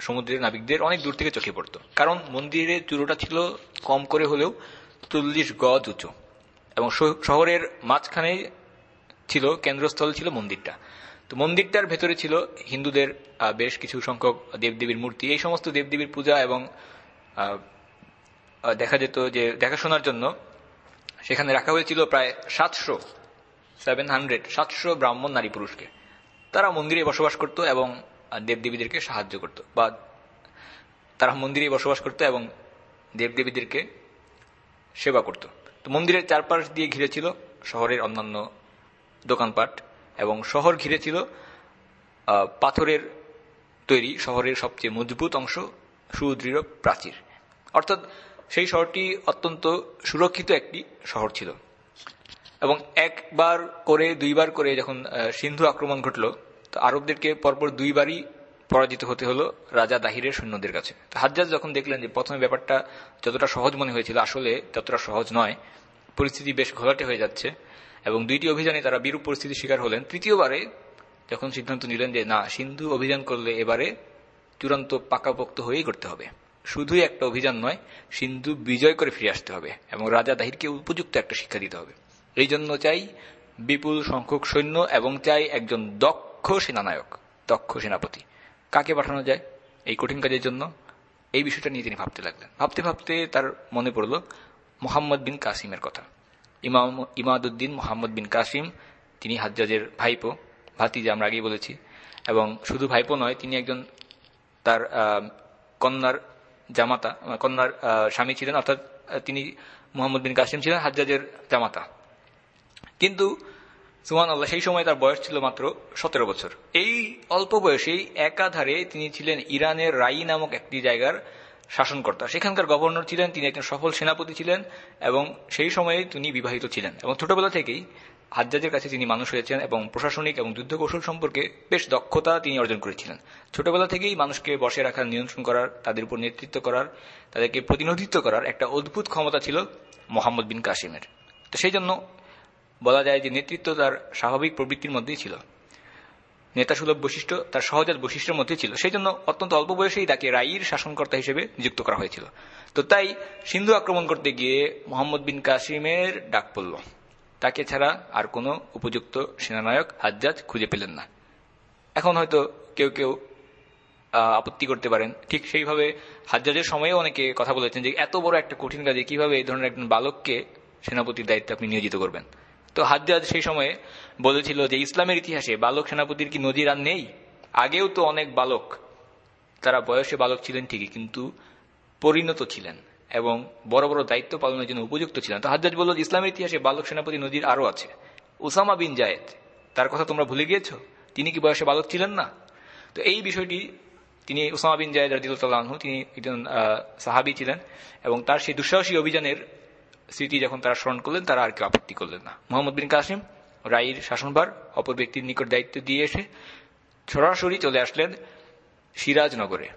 S1: সমুদ্রের নাবিকদের অনেক দূর থেকে চোখে পড়ত। কারণ মন্দিরের চূড়োটা ছিল কম করে হলেও চল্লিশ গজ উঁচু। এবং শহরের মাঝখানে ছিল, কেন্দ্রস্থল ছিল মন্দিরটা। তো মন্দিরটার ভেতরে ছিল হিন্দুদের বেশ কিছু সংখ্যক দেবদেবীর মূর্তি। এই সমস্ত দেবদেবীর পূজা এবং দেখা যেত যে, দেখাশোনার জন্য সেখানে রাখা হয়েছিল প্রায় সাতশো সেভেন হান্ড্রেড সাতশো ব্রাহ্মণ নারী পুরুষকে। তারা মন্দিরে বসবাস করত এবং দেবদেবীদেরকে সাহায্য করত বা তারা মন্দিরে বসবাস করত এবং দেবদেবীদেরকে সেবা করত। তো মন্দিরের চারপাশ দিয়ে ঘিরে ছিল শহরের অন্যান্য দোকানপাট এবং শহর ঘিরে ছিল পাথরের তৈরি শহরের সবচেয়ে মজবুত অংশ সুদৃঢ় প্রাচীর। অর্থাৎ সেই শহরটি অত্যন্ত সুরক্ষিত একটি শহর ছিল। এবং একবার করে, দুইবার করে যখন সিন্ধু আক্রমণ ঘটল আরবদেরকে পরপর দুইবারই পরাজিত হতে হলো রাজা দাহিরের সৈন্যদের কাছে। হাজ্জাজ যখন দেখলেন যে প্রথমে ব্যাপারটা যতটা সহজ মনে হয়েছিল, আসলে ততটা সহজ নয়, পরিস্থিতি বেশ ঘোলাটে হয়ে যাচ্ছে এবং দুইটি অভিযানে তারা বিরূপ পরিস্থিতির শিকার হলেন। তৃতীয়বারে যখন সিদ্ধান্ত নিলেন যে, না, সিন্ধু অভিযান করলে এবারে চূড়ান্ত পাকাপোক্ত হয়েই করতে হবে। শুধুই একটা অভিযান নয়, সিন্ধু বিজয় করে ফিরে আসতে হবে এবং রাজা দাহিরকে উপযুক্ত একটা শিক্ষা দিতে হবে। এই জন্য চাই বিপুল সংখ্যক সৈন্য এবং চাই একজন দক্ষ সেনানায়ক দক্ষ সেনাপতি কাকে পাঠানো যায়? এই কঠিন কাজের জন্য এই বিষয়টা নিয়ে তিনি ভাবতে লাগলেন। ভাবতে ভাবতে তার মনে পড়ল মোহাম্মদ বিন কাসিমের কথা। ইমাম, ইমাদুদ্দিন মোহাম্মদ বিন কাসিম, তিনি হাজ্জাজের ভাইপো, ভাতিজা আমরা আগেই বলেছি, এবং শুধু ভাইপো নয়, তিনি একজন তার কন্যার জামাতা কন্যার স্বামী ছিলেন, অর্থাৎ তিনি মোহাম্মদ বিন কাসিম ছিলেন হাজ্জাজের জামাতা। কিন্তু সুমান আল্লাহ সেই সময় তার বয়স ছিল মাত্র সতেরো বছর। এই অল্প বয়সেই একাধারে তিনি ছিলেন ইরানের রাই নামক একটি জায়গার শাসনকর্তা। সেখানকার গভর্নর ছিলেন, তিনি একজন সফল সেনাপতি ছিলেন এবং সেই সময়ে তিনি বিবাহিত ছিলেন এবং ছোটবেলা থেকেই হাজ্জাজের কাছে তিনি মানুষ হয়েছেন এবং প্রশাসনিক এবং যুদ্ধ কৌশল সম্পর্কে বেশ দক্ষতা তিনি অর্জন করেছিলেন। ছোটবেলা থেকেই মানুষকে বসে রাখার, নিয়ন্ত্রণ করার, তাদের উপর নেতৃত্ব করার, তাদেরকে প্রতিনিধিত্ব করার একটা অদ্ভুত ক্ষমতা ছিল মোহাম্মদ বিন কাসিমের। তো সেই জন্য বলা যায় যে নেতৃত্ব তার স্বাভাবিক প্রবৃত্তির মধ্যেই ছিল। নেতাসুলভ বৈশিষ্ট্য তার সহজাত বৈশিষ্ট্যের মধ্যে ছিল। সেই জন্য অত্যন্ত অল্প বয়সেই তাকে রাইর শাসনকর্তা হিসেবে নিযুক্ত করা হয়েছিল। তো তাই সিন্ধু আক্রমণ করতে গিয়ে মোহাম্মদ বিন কাসিমের ডাক পড়ল। তাকে ছাড়া আর কোনো উপযুক্ত সেনানায়ক হাজ্জাজ খুঁজে পেলেন না। এখন হয়তো কেউ কেউ আপত্তি করতে পারেন। ঠিক সেইভাবে হাজ্জাজের সময়ে অনেকে কথা বলেছেন যে এত বড় একটা কঠিন কাজে কীভাবে এই ধরনের একজন বালককে সেনাপতির দায়িত্বে আপনি নিয়োজিত করবেন। তো হাজ্জাজ সেই সময়ে বলেছিল যে, ইসলামের ইতিহাসে বালক সেনাপতির কি নজির আর নেই? আগেও তো অনেক বালক। তারা বয়সে বালক ছিলেন ঠিকই, কিন্তু পরিণত ছিলেন এবং বড় বড় দায়িত্ব পালনের জন্য উপযুক্ত ছিলেন। তো হাজ্জাজ বলল, ইসলামের ইতিহাসে বালক সেনাপতি নদীর আরও আছে। উসামা বিন জায়েদ, তার কথা তোমরা ভুলে গিয়েছ? তিনি কি বয়সে বালক ছিলেন না? তো এই বিষয়টি তিনি উসামা বিন জায়েদ রাজিউল্লাহু তিনি একজন সাহাবি ছিলেন এবং তার সেই দুঃসাহসী অভিযানের স্মৃতি যখন তারা স্মরণ করলেন, তারা আর কেউ আপত্তি করলেন না। মোহাম্মদ বিন কাসিম, রায়ের শাসনভার, অপর ব্যক্তির নিকট দায়িত্ব দিয়ে এসে সরাসরি চলে আসলেন সিরাজনগরে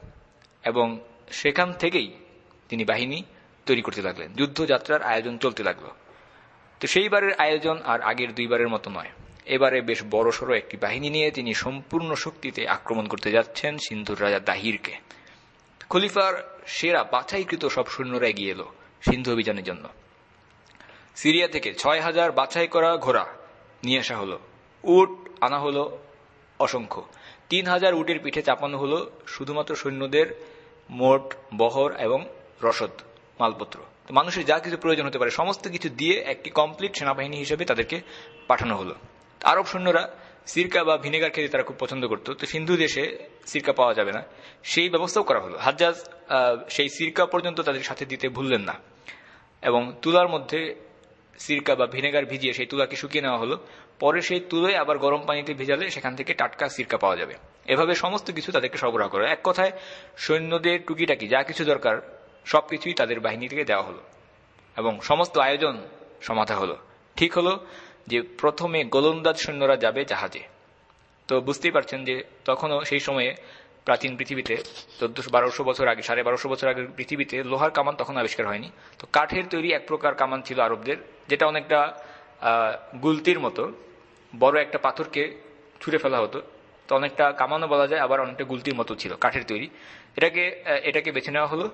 S1: এবং সেখান থেকেই তিনি বাহিনী তৈরি করতে লাগলেন, যুদ্ধযাত্রার আয়োজন চলতে লাগল। তো সেইবারের আয়োজন আর আগের দুইবারের মতো নয়। এবারে বেশ বড়সড় একটি বাহিনী নিয়ে তিনি সম্পূর্ণ শক্তিতে আক্রমণ করতে যাচ্ছেন সিন্ধুর রাজা দাহিরকে। খলিফার সেরা বাছাইকৃত সব সৈন্যরা এগিয়ে এলো সিন্ধু অভিযানের জন্য। সিরিয়া থেকে ছয় হাজার বাছাই করা ঘোড়া নিয়ে আসা হলো। উট আনা হলো অসংখ্য। তিন হাজার উটের পিঠে চাপানো হলো শুধুমাত্র সৈন্যদের মোট বহর এবং রসদ, মালপত্র। মানুষের যা কিছু প্রয়োজন হতে পারে, সমস্ত কিছু দিয়ে একটি কমপ্লিট সেনাবাহিনী হিসেবে তাদেরকে পাঠানো হলো। আরব সৈন্যরা সিরকা বা ভিনেগার খেতে তারা খুব পছন্দ করত, তো সিন্ধু দেশে সিরকা পাওয়া যাবে না। সেই ব্যবস্থাও করা হলো। হাজ্জাজ সেই সিরকা পর্যন্ত তাদের সাথে দিতে ভুললেন না। এবং তুলার মধ্যে সিরকা বা ভিনেগার ভিজিয়ে সেই তুলাকে শুকিয়ে নেওয়া হলো। পরে সেই তুলোয় আবার গরম পানিতে ভেজালে সেখান থেকে টাটকা সিরকা পাওয়া যাবে। এভাবে সমস্ত কিছু তাদেরকে সরবরাহ করা এক কথায়, সৈন্যদের টুকিটাকি যা কিছু দরকার, সবকিছুই তাদের বাহিনী থেকে দেওয়া হলো এবং সমস্ত আয়োজন সমাধা হলো। ঠিক হলো যে প্রথমে গোলন্দাজ সৈন্যরা যাবে জাহাজে। তো বুঝতেই পারছেন যে তখনও সেই সময়ে প্রাচীন পৃথিবীতে, চোদ্দশো বারোশো বছর আগে, সাড়ে বারোশো বছর আগের পৃথিবীতে লোহার কামান তখন আবিষ্কার হয়নি। তো কাঠের তৈরি এক প্রকার কামান ছিল আরবদের, যেটা অনেকটা গুলতির মতো। বড় একটা পাথরকে ছুঁড়ে ফেলা হতো। তো অনেকটা কামানও বলা যায়, আবার অনেকটা গুলতির মতো ছিল কাঠের তৈরি। এটাকে এটাকে বেছে নেওয়া হলো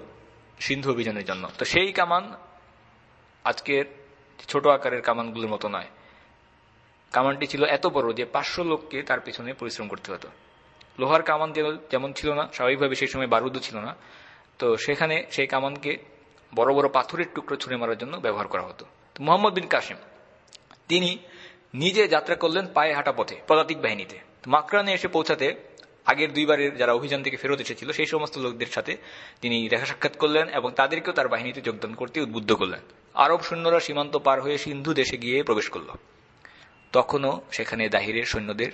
S1: সিন্ধু অভিযানের জন্য। তো সেই কামান আজকের ছোট আকারের কামানগুলোর মতো নয়। কামানটি ছিল এত বড় যে পাঁচশো লোককে তার পেছনে পরিশ্রম করতে হতো। লোহার কামান যেমন ছিল না, স্বাভাবিকভাবে সেই সময় বারুদও ছিল না। তো সেখানে সেই কামানকে বড় বড় পাথরের টুকরো ছুঁড়ে মারার জন্য ব্যবহার করা হতো। মোহাম্মদ বিন কাসিম, তিনি নিজে যাত্রা করলেন পায়ে হাঁটা পথে, পদাতিক বাহিনীতে। মাকরানে এসে পৌঁছাতে আগের দুইবারের যারা অভিযান থেকে ফেরত এসেছিল, সেই সমস্ত লোকদের সাথে তিনি দেখা সাক্ষাৎ করলেন এবং তাদেরকেও তার বাহিনীতে যোগদান করতে উদ্বুদ্ধ করলেন। আরব সৈন্যরা সীমান্ত পার হয়ে সিন্ধু দেশে গিয়ে প্রবেশ করল। তখনও সেখানে দাহিরের সৈন্যদের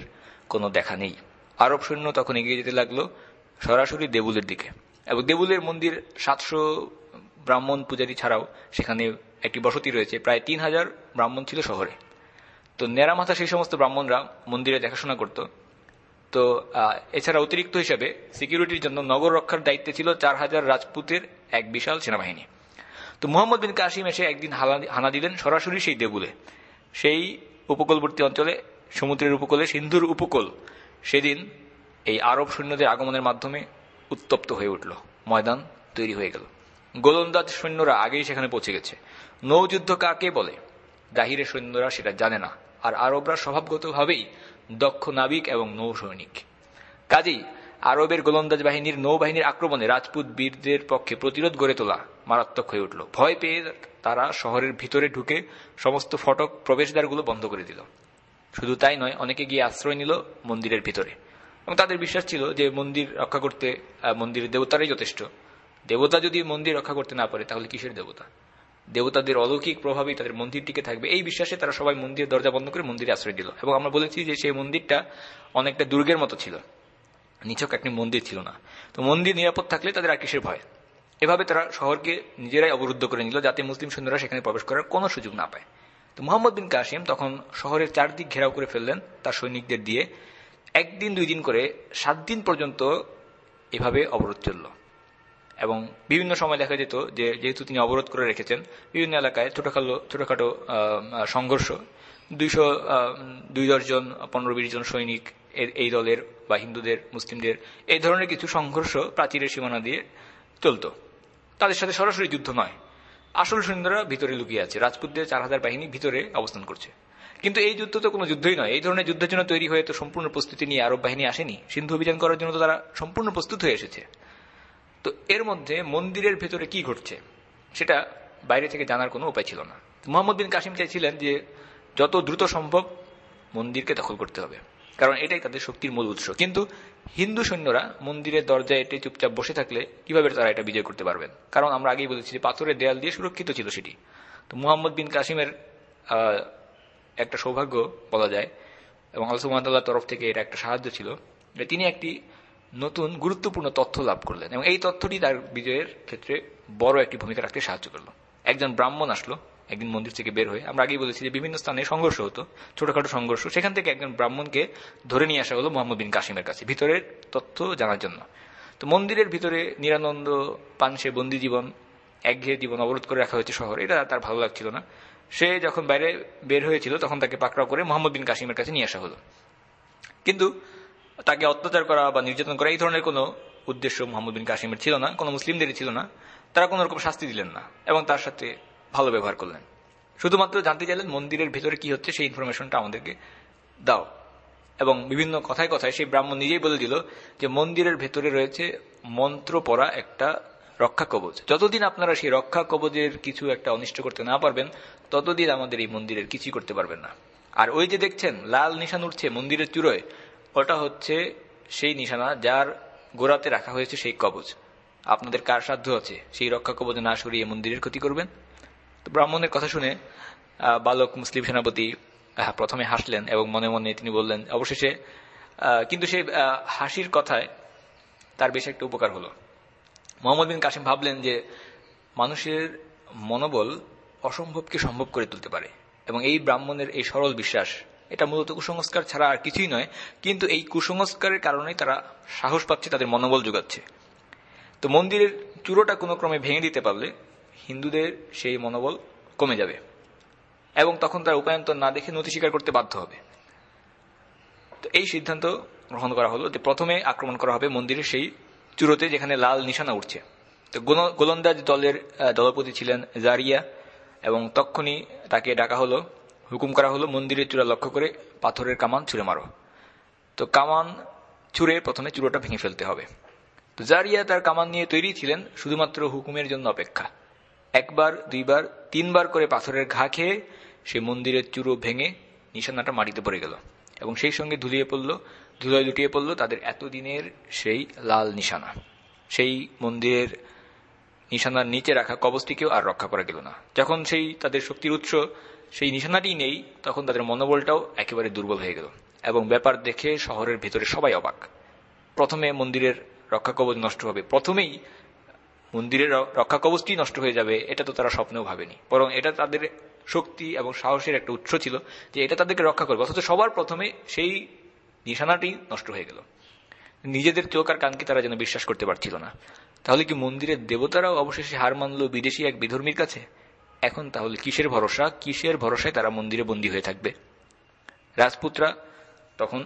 S1: কোনো দেখা নেই। আরব সৈন্য তখন এগিয়ে যেতে লাগল সরাসরি দেবুলের দিকে। এবং দেবুলের মন্দির সাতশো ব্রাহ্মণ পূজারী ছাড়াও সেখানে একটি বসতি রয়েছে, প্রায় তিন হাজার ব্রাহ্মণ ছিল শহরে। তো নেরামাথা সেই সমস্ত ব্রাহ্মণরা মন্দিরে দেখাশোনা করত। তো এছাড়া অতিরিক্ত হিসেবে সিকিউরিটির জন্য নগর রক্ষার দায়িত্বে ছিল চার হাজার রাজপুতের এক বিশাল সেনাবাহিনী। তো মোহাম্মদ বিন কাসিম এসে একদিন হানা দিলেন সরাসরি সেই দেবুলে। সেই উপকূলবর্তী অঞ্চলে, সমুদ্রের উপকূলে সিন্ধুর উপকূল সেদিন এই আরব সৈন্যদের আগমনের মাধ্যমে উত্তপ্ত হয়ে উঠল। ময়দান তৈরি হয়ে গেল। গোলন্দাজ সৈন্যরা আগেই সেখানে পৌঁছে গেছে। নৌযুদ্ধ কাকে বলে? দাহিরের সৈন্যরা সেটা জানে না। আর আরবরা স্বভাবগতভাবেই দক্ষ নাবিক এবং নৌ সৈনিক কাজেই আরবের গোলন্দাজ বাহিনীর নৌবাহিনীর আক্রমণে রাজপুত বীরদের পক্ষে প্রতিরোধ গড়ে তোলা মারাত্মক হয়ে উঠল। ভয় পেয়ে তারা শহরের ভিতরে ঢুকে সমস্ত ফটক প্রবেশদ্বারগুলো বন্ধ করে দিল। শুধু তাই নয়, অনেকে গিয়ে আশ্রয় নিল মন্দিরের ভিতরে। এবং তাদের বিশ্বাস ছিল যে মন্দির রক্ষা করতে মন্দিরের দেবতারাই যথেষ্ট। দেবতা যদি মন্দির রক্ষা করতে না পারে, তাহলে কিসের দেবতা? দেবতাদের অলৌকিক প্রভাবেই তাদের মন্দির টিকে থাকবে। এই বিশ্বাসে তারা সবাই মন্দির দরজা বন্ধ করে মন্দিরে আশ্রয় দিল এবং আমরা বলেছি যে সেই মন্দিরটা অনেকটা দুর্গের মতো ছিল। নিছক একটি মন্দির ছিল না। তো মন্দির নিরাপদ থাকলে তাদের আর কিসের ভয়? এভাবে তারা শহরকে নিজেরাই অবরুদ্ধ করে নিল, যাতে মুসলিম সৈন্যরা সেখানে প্রবেশ করার কোনো সুযোগ না পায়। তো মোহাম্মদ বিন কাসিম তখন শহরের চারদিক ঘেরাও করে ফেললেন তার সৈনিকদের দিয়ে। একদিন, দুই দিন করে সাত দিন পর্যন্ত এভাবে অবরোধ চলল। এবং বিভিন্ন সময় দেখা যেত যে, যেহেতু তিনি অবরোধ করে রেখেছেন, বিভিন্ন এলাকায় ছোটখাটো ছোটখাটো সংঘর্ষ। দুইশো দুই দশজন পনেরো বিশ জন সৈনিক এই দলের বা হিন্দুদের, মুসলিমদের এই ধরনের কিছু সংঘর্ষ প্রাচীরের সীমানা দিয়ে চলত। তাদের সাথে সরাসরি যুদ্ধ নয়। আসল সৈন্যরা ভিতরে লুকিয়ে আছে। রাজপুতদের চার হাজার বাহিনী ভিতরে অবস্থান করছে। কিন্তু এই যুদ্ধ তো কোনো যুদ্ধই নয়। এই ধরনের যুদ্ধের জন্য তৈরি হয়ে তো সম্পূর্ণ প্রস্তুতি নিয়ে আরব বাহিনী আসেনি। সিন্ধু অভিযান করার জন্য তো তারা সম্পূর্ণ প্রস্তুত হয়ে এসেছে। তো এর মধ্যে মন্দিরের ভেতরে কি ঘটছে, সেটা বাইরে থেকে জানার কোনো উপায় ছিল না। মোহাম্মদ বিন কাসিম চাইছিলেন যে যত দ্রুত সম্ভব মন্দিরকে দখল করতে হবে। কারণ এটাই তাদের শক্তির মূল উৎস। কিন্তু হিন্দু সৈন্যরা মন্দিরের দরজায় এটে চুপচাপ বসে থাকলে কীভাবে তারা এটা বিজয় করতে পারবেন? কারণ আমরা আগেই বলেছি যে পাথরের দেয়াল দিয়ে সুরক্ষিত ছিল সেটি। তো মুহাম্মদ বিন কাসিমের একটা সৌভাগ্য বলা যায়, এবং আলসুমাতাল্লাহ তরফ থেকে এটা একটা সাহায্য ছিল, যে তিনি একটি নতুন গুরুত্বপূর্ণ তথ্য লাভ করলেন। এবং এই তথ্যটি তার বিজয়ের ক্ষেত্রে বড় একটি ভূমিকা রাখতে সাহায্য করল। একজন ব্রাহ্মণ আসলো একদিন মন্দির থেকে বের হয়ে, আমরা আগেই বলেছি যে বিভিন্ন স্থানে সংঘর্ষ হতো, ছোটখাটো সংঘর্ষ, সেখান থেকে একজন ব্রাহ্মণকে ধরে নিয়ে আসা হলো মোহাম্মদ বিন কাসিমের কাছে, ভিতরের তথ্য জানার জন্য। তো মন্দিরের ভিতরে নিরানন্দ, পানসে, বন্দি জীবন, একঘেয়ে জীবন অবরোধ করে রাখা হয়েছে শহরে, এটা তার ভালো লাগছিল না। সে যখন বাইরে বের হয়েছিল, তখন তাকে পাকড়াও করে মোহাম্মদ বিন কাসিমের কাছে নিয়ে আসা হলো। কিন্তু তাকে অত্যাচার করা বা নির্যাতন করা এই ধরনের কোনো উদ্দেশ্য মোহাম্মদ বিন কাসিমের ছিল না, কোনো মুসলিমদেরই ছিল না। তারা কোন রকম শাস্তি দিলেন না, এবং তার সাথে ভালো ব্যবহার করলেন। শুধুমাত্র জানতে চাইলেন মন্দিরের ভিতরে কি হচ্ছে, সেই ইনফরমেশনটা আমাদেরকে দাও। এবং বিভিন্ন কথায় কথায় সেই ব্রাহ্মণ নিজেই বলে দিল যে, মন্দিরের ভেতরে রয়েছে মন্ত্র পড়া একটা রক্ষা কবচ। যতদিন আপনারা সেই রক্ষা কবচের কিছু একটা অনিষ্ট করতে না পারবেন, ততদিন আমাদের এই মন্দিরের কিছুই করতে পারবেন না। আর ওই যে দেখছেন, লাল নিশান উঠছে মন্দিরের চূড়োয়, ওটা হচ্ছে সেই নিশানা যার গোড়াতে রাখা হয়েছে সেই কবচ। আপনাদের কার সাধ্য আছে সেই রক্ষা কবচ না সরিয়ে মন্দিরের ক্ষতি করবেন? ব্রাহ্মণের কথা শুনে বালক মুসলিম সেনাপতি প্রথমে হাসলেন এবং মনে মনে তিনি বললেন, অবশেষে কিন্তু সেই হাসির কথায় তার বেশ একটা উপকার হলো। মোহাম্মদ বিন কাসিম ভাবলেন যে মানুষের মনোবল অসম্ভবকে সম্ভব করে তুলতে পারে এবং এই ব্রাহ্মণের এই সরল বিশ্বাস, এটা মূলত কুসংস্কার ছাড়া আর কিছুই নয়, কিন্তু এই কুসংস্কারের কারণেই তারা সাহস পাচ্ছে তাদের মনোবল যোগাচ্ছে। তো মন্দিরের চূড়োটা কোনো ক্রমে ভেঙে দিতে পারলে হিন্দুদের সেই মনোবল কমে যাবে। এবং তখন তার উপায়ন্তর না দেখে নথি স্বীকার করতে বাধ্য হবে। তো এই সিদ্ধান্ত গ্রহণ করা হলো যে প্রথমে আক্রমণ করা হবে মন্দিরের সেই চূড়োতে যেখানে লাল নিশানা উঠছে। তো গোলন্দাজ দলের দলপতি ছিলেন জারিয়া এবং তখনই তাকে ডাকা হলো, হুকুম করা হলো মন্দিরের চূড়া লক্ষ্য করে পাথরের কামান ছুঁড়ে মারো। তো কামান ছুঁড়ে প্রথমে চূড়োটা ভেঙে ফেলতে হবে। তো জারিয়া তার কামান নিয়ে তৈরি ছিলেন শুধুমাত্র হুকুমের জন্য অপেক্ষা। একবার, দুইবার, তিনবার করে পাথরের ঘা খেয়ে সে মন্দিরের চূড়ো ভেঙে নিশানাটা মাটিতে পড়ে গেল এবং সেই সঙ্গে ধুলিয়ে পড়ল, ধুলোয় লুটিয়ে পড়ল তাদের এতদিনের সেই লাল নিশানা। সেই মন্দিরের নিশানার নিচে রাখা কবচটিকেও আর রক্ষা করা গেল না। যখন সেই তাদের শক্তির উৎস, সেই নিশানাটি নেই, তখন তাদের মনোবলটাও একেবারে দুর্বল হয়ে গেল এবং ব্যাপার দেখে শহরের ভেতরে সবাই অবাক। প্রথমে মন্দিরের রক্ষা কবচ নষ্ট হবে। প্রথমেই মন্দিরের রক্ষা কবচটি নষ্ট হয়ে যাবে, এটা তো তারা স্বপ্নেও ভাবেনি। বরং এটা তাদের শক্তি এবং সাহসের একটা উৎস ছিল যে এটা তাদেরকে রক্ষা করবে। অথচ সবার প্রথমে সেই নিশানাটি নষ্ট হয়ে গেল। নিজেদের চোখ আর কানকে তারা যেন বিশ্বাস করতে পারছিল না। তাহলে কি মন্দিরের দেবতারাও অবশেষে হার মানল বিদেশি এক বিধর্মীর কাছে? এখন তাহলে কিসের ভরসা? কিসের ভরসায় তারা মন্দিরে বন্দী হয়ে থাকবে? রাজপুতরা তখন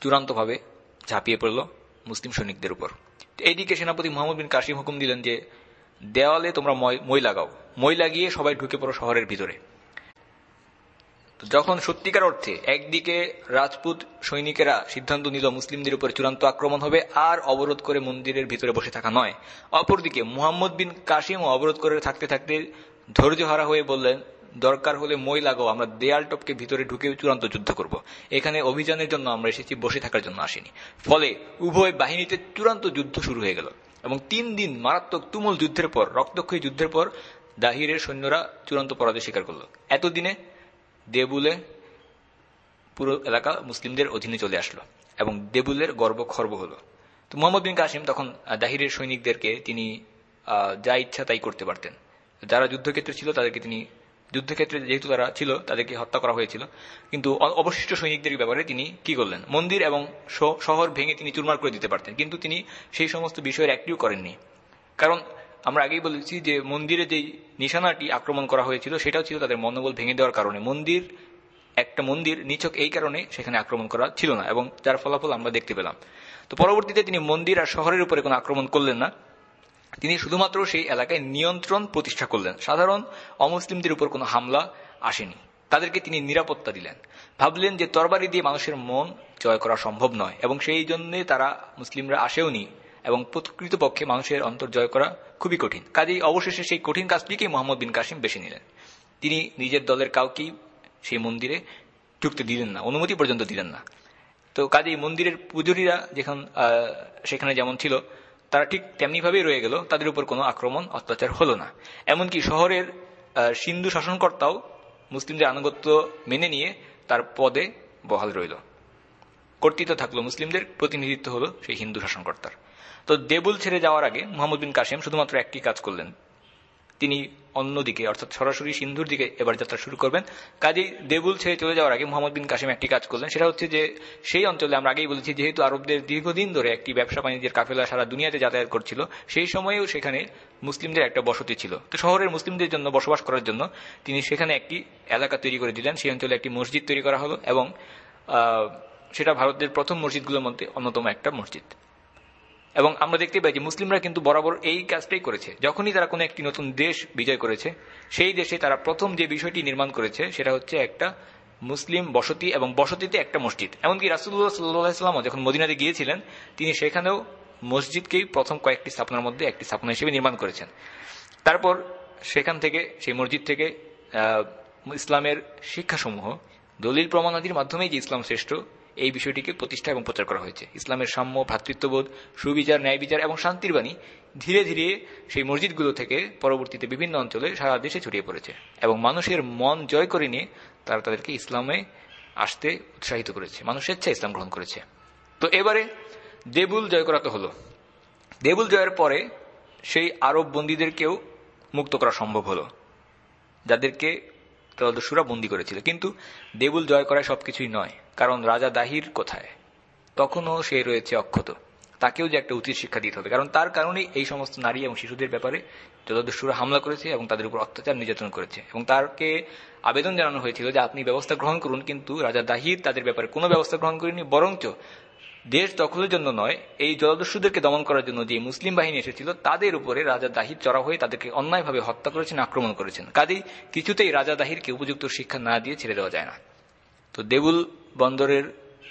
S1: চূড়ান্তভাবে ঝাঁপিয়ে পড়ল মুসলিম সৈনিকদের উপর। এইদিকে সেনাপতি মোহাম্মদ বিন কাশিম হুকুম দিলেন যে, দেওয়ালে তোমরা মই লাগাও। মই লাগিয়ে সবাই ঢুকে পড়ো শহরের ভিতরে। যখন সত্যিকার অর্থে একদিকে রাজপুত সৈনিকেরা সিদ্ধান্ত নিল মুসলিমদের উপরে চূড়ান্ত আক্রমণ হবে, আর অবরোধ করে মন্দিরের ভিতরে বসে থাকা নয়। অপরদিকে মুহাম্মদ বিন কাশিম অবরোধ করে থাকতে থাকতে ধৈর্য হারা হয়ে বললেন দরকার হলে মই লাগাও, আমরা দেয়াল টপকে ভিতরে ঢুকে চূড়ান্ত যুদ্ধ করব। এখানে অভিযানের জন্য আমরা এসেছি, বসে থাকার জন্য আসিনি। ফলে উভয় বাহিনীতে চূড়ান্ত যুদ্ধ শুরু হয়ে গেল। এবং তিন দিন মারাত্মক তুমুল যুদ্ধের পর, রক্তক্ষয়ী যুদ্ধের পর, দাহিরের সৈন্যরা চূড়ান্ত পরাজয় স্বীকার করল। এতদিনে দেবুলে পুরো এলাকা মুসলিমদের অধীনে চলে আসলো এবং দেবুলের গর্ব খর্ব হলো। তো মোহাম্মদ বিন কাসিম তখন দাহিরের সৈনিকদেরকে তিনি যা ইচ্ছা তাই করতে পারতেন। যারা যুদ্ধক্ষেত্রে ছিল তাদেরকে তিনি যুদ্ধক্ষেত্রে যেহেতু তারা ছিল, তাদেরকে হত্যা করা হয়েছিল। কিন্তু অবশিষ্ট সৈনিকদের ব্যাপারে তিনি কি করলেন? মন্দির এবং শহর ভেঙে তিনি চুরমার করে দিতে পারতেন। কিন্তু তিনি সেই সমস্ত বিষয়ের একটিও করেননি। কারণ আমরা আগেই বলেছি যে মন্দিরে যেই নিশানাটি আক্রমণ করা হয়েছিল, সেটাও ছিল তাদের মনোবল ভেঙে দেওয়ার কারণে। মন্দির, একটা মন্দির নিচক এই কারণে সেখানে আক্রমণ করা ছিল না, এবং যার ফলাফল আমরা দেখতে পেলাম। তো পরবর্তীতে তিনি মন্দির আর শহরের উপরে কোনো আক্রমণ করলেন না। তিনি শুধুমাত্র সেই এলাকায় নিয়ন্ত্রণ প্রতিষ্ঠা করলেন। সাধারণ অমুসলিমদের উপর কোনো হামলা আসেনি। তাদেরকে তিনি নিরাপত্তা দিলেন। ভাবলেন যে তরবারি দিয়ে মানুষের মন জয় করা সম্ভব নয় এবং সেই জন্য তারা মুসলিমরা আসেওনি এবং প্রকৃতপক্ষে মানুষের অন্তর জয় করা খুবই কঠিন। কাজেই অবশেষে সেই কঠিন কাজটিকেই মোহাম্মদ বিন কাসিম বেছে নিলেন। তিনি নিজের দলের কাউকেই সেই মন্দিরে ঢুকতে দিলেন না, অনুমতি পর্যন্ত দিলেন না। তো কাজেই মন্দিরের পুজোরীরা যেখান সেখানে যেমন ছিল তারা ঠিক তেমনিভাবেই রয়ে গেল, তাদের উপর কোনো আক্রমণ, অত্যাচার হলো না। এমনকি শহরের সিন্ধু শাসনকর্তাও মুসলিমদের আনুগত্য মেনে নিয়ে তার পদে বহাল রইল। কর্তৃত্ব থাকল মুসলিমদের, প্রতিনিধিত্ব হলো সেই হিন্দু শাসনকর্তার। তো দেবুল ছেড়ে যাওয়ার আগে মোহাম্মদ বিন কাসেম শুধুমাত্র একটি কাজ করলেন তিনি অন্যদিকে অর্থাৎ সরাসরি সিন্ধুর দিকে এবার যাত্রা শুরু করবেন। কাজেই দেবুল ছেড়ে চলে যাওয়ার আগে মোহাম্মদ বিন কাসিম একটি কাজ করলেন। সেটা হচ্ছে যে, সেই অঞ্চলে আমরা আগেই বলেছি, যেহেতু আরবদের দীর্ঘদিন ধরে একটি ব্যবসা বাণিজ্যের কাফেলা সারা দুনিয়াতে যাতায়াত করছিল, সেই সময়েও সেখানে মুসলিমদের একটা বসতি ছিল। তো শহরের মুসলিমদের জন্য বসবাস করার জন্য তিনি সেখানে একটি এলাকা তৈরি করে দিলেন। সেই অঞ্চলে একটি মসজিদ তৈরি করা হলো এবং সেটা ভারতের প্রথম মসজিদগুলোর মধ্যে অন্যতম একটা মসজিদ। এবং আমরা দেখতে পাই যে মুসলিমরা কিন্তু বরাবর এই কাজটাই করেছে। যখনই তারা কোনো একটি নতুন দেশ বিজয় করেছে, সেই দেশে তারা প্রথম যে বিষয়টি নির্মাণ করেছে, সেটা হচ্ছে একটা মুসলিম বসতি এবং বসতিতে একটা মসজিদ। এমনকি রাসুল্লাহ সাল্লাহামও যখন মদিনাতে গিয়েছিলেন, তিনি সেখানেও মসজিদকেই প্রথম কয়েকটি স্থাপনার মধ্যে একটি স্থাপনা হিসেবে নির্মাণ করেছেন। তারপর সেখান থেকে, সেই মসজিদ থেকে ইসলামের শিক্ষাসমূহ, দলিল প্রমাণাদির মাধ্যমেই যে ইসলাম শ্রেষ্ঠ এই বিষয়টিকে প্রতিষ্ঠা এবং প্রচার করা হয়েছে। ইসলামের সাম্য, ভ্রাতৃত্ববোধ, সুবিচার ন্যায় বিচার এবং শান্তির বাণী ধীরে ধীরে সেই মসজিদগুলো থেকে পরবর্তীতে বিভিন্ন অঞ্চলে সারা দেশে ছড়িয়ে পড়েছে এবং মানুষের মন জয় করে নিয়ে তারা তাদেরকে ইসলামে আসতে উৎসাহিত করেছে। মানুষ স্বেচ্ছা ইসলাম গ্রহণ করেছে। তো এবারে দেবুল জয় করা তো হলো। দেবুল জয়ের পরে সেই আরব বন্দীদেরকেও মুক্ত করা সম্ভব হলো। যাদেরকে ত্রয়োদশুরা বন্দী করেছিল। কিন্তু দেবুল জয় করা সবকিছুই নয়। কারণ রাজা দাহির কোথায়? তখনও সে রয়েছে অক্ষত। তাকেও যে একটা উচিত শিক্ষা দিতে হবে, কারণ তার কারণেই এই সমস্ত নারী এবং শিশুদের ব্যাপারে যতদস্যুরা হামলা করেছে এবং তাদের উপর অত্যাচার নির্যাতন করেছে। এবং তারকে আবেদন জানানো হয়েছিল যে, আপনি ব্যবস্থা গ্রহণ করুন, কিন্তু রাজা দাহির তাদের ব্যাপারে কোনো ব্যবস্থা গ্রহণ করেনি বরঞ্চ দেশ দখলের জন্য নয়, এই জলদস্যুদেরকে দমন করার জন্য যে মুসলিম বাহিনী এসেছিল, তাদের উপরে রাজা দাহির চড়া হয়ে তাদেরকে অন্যায়ভাবে হত্যা করেছেন, আক্রমণ করেছেন। কাজেই কিছুতেই রাজা দাহিরকে উপযুক্ত শিক্ষা না দিয়ে ছেড়ে দেওয়া যায় না। তো দেবুল বন্দরের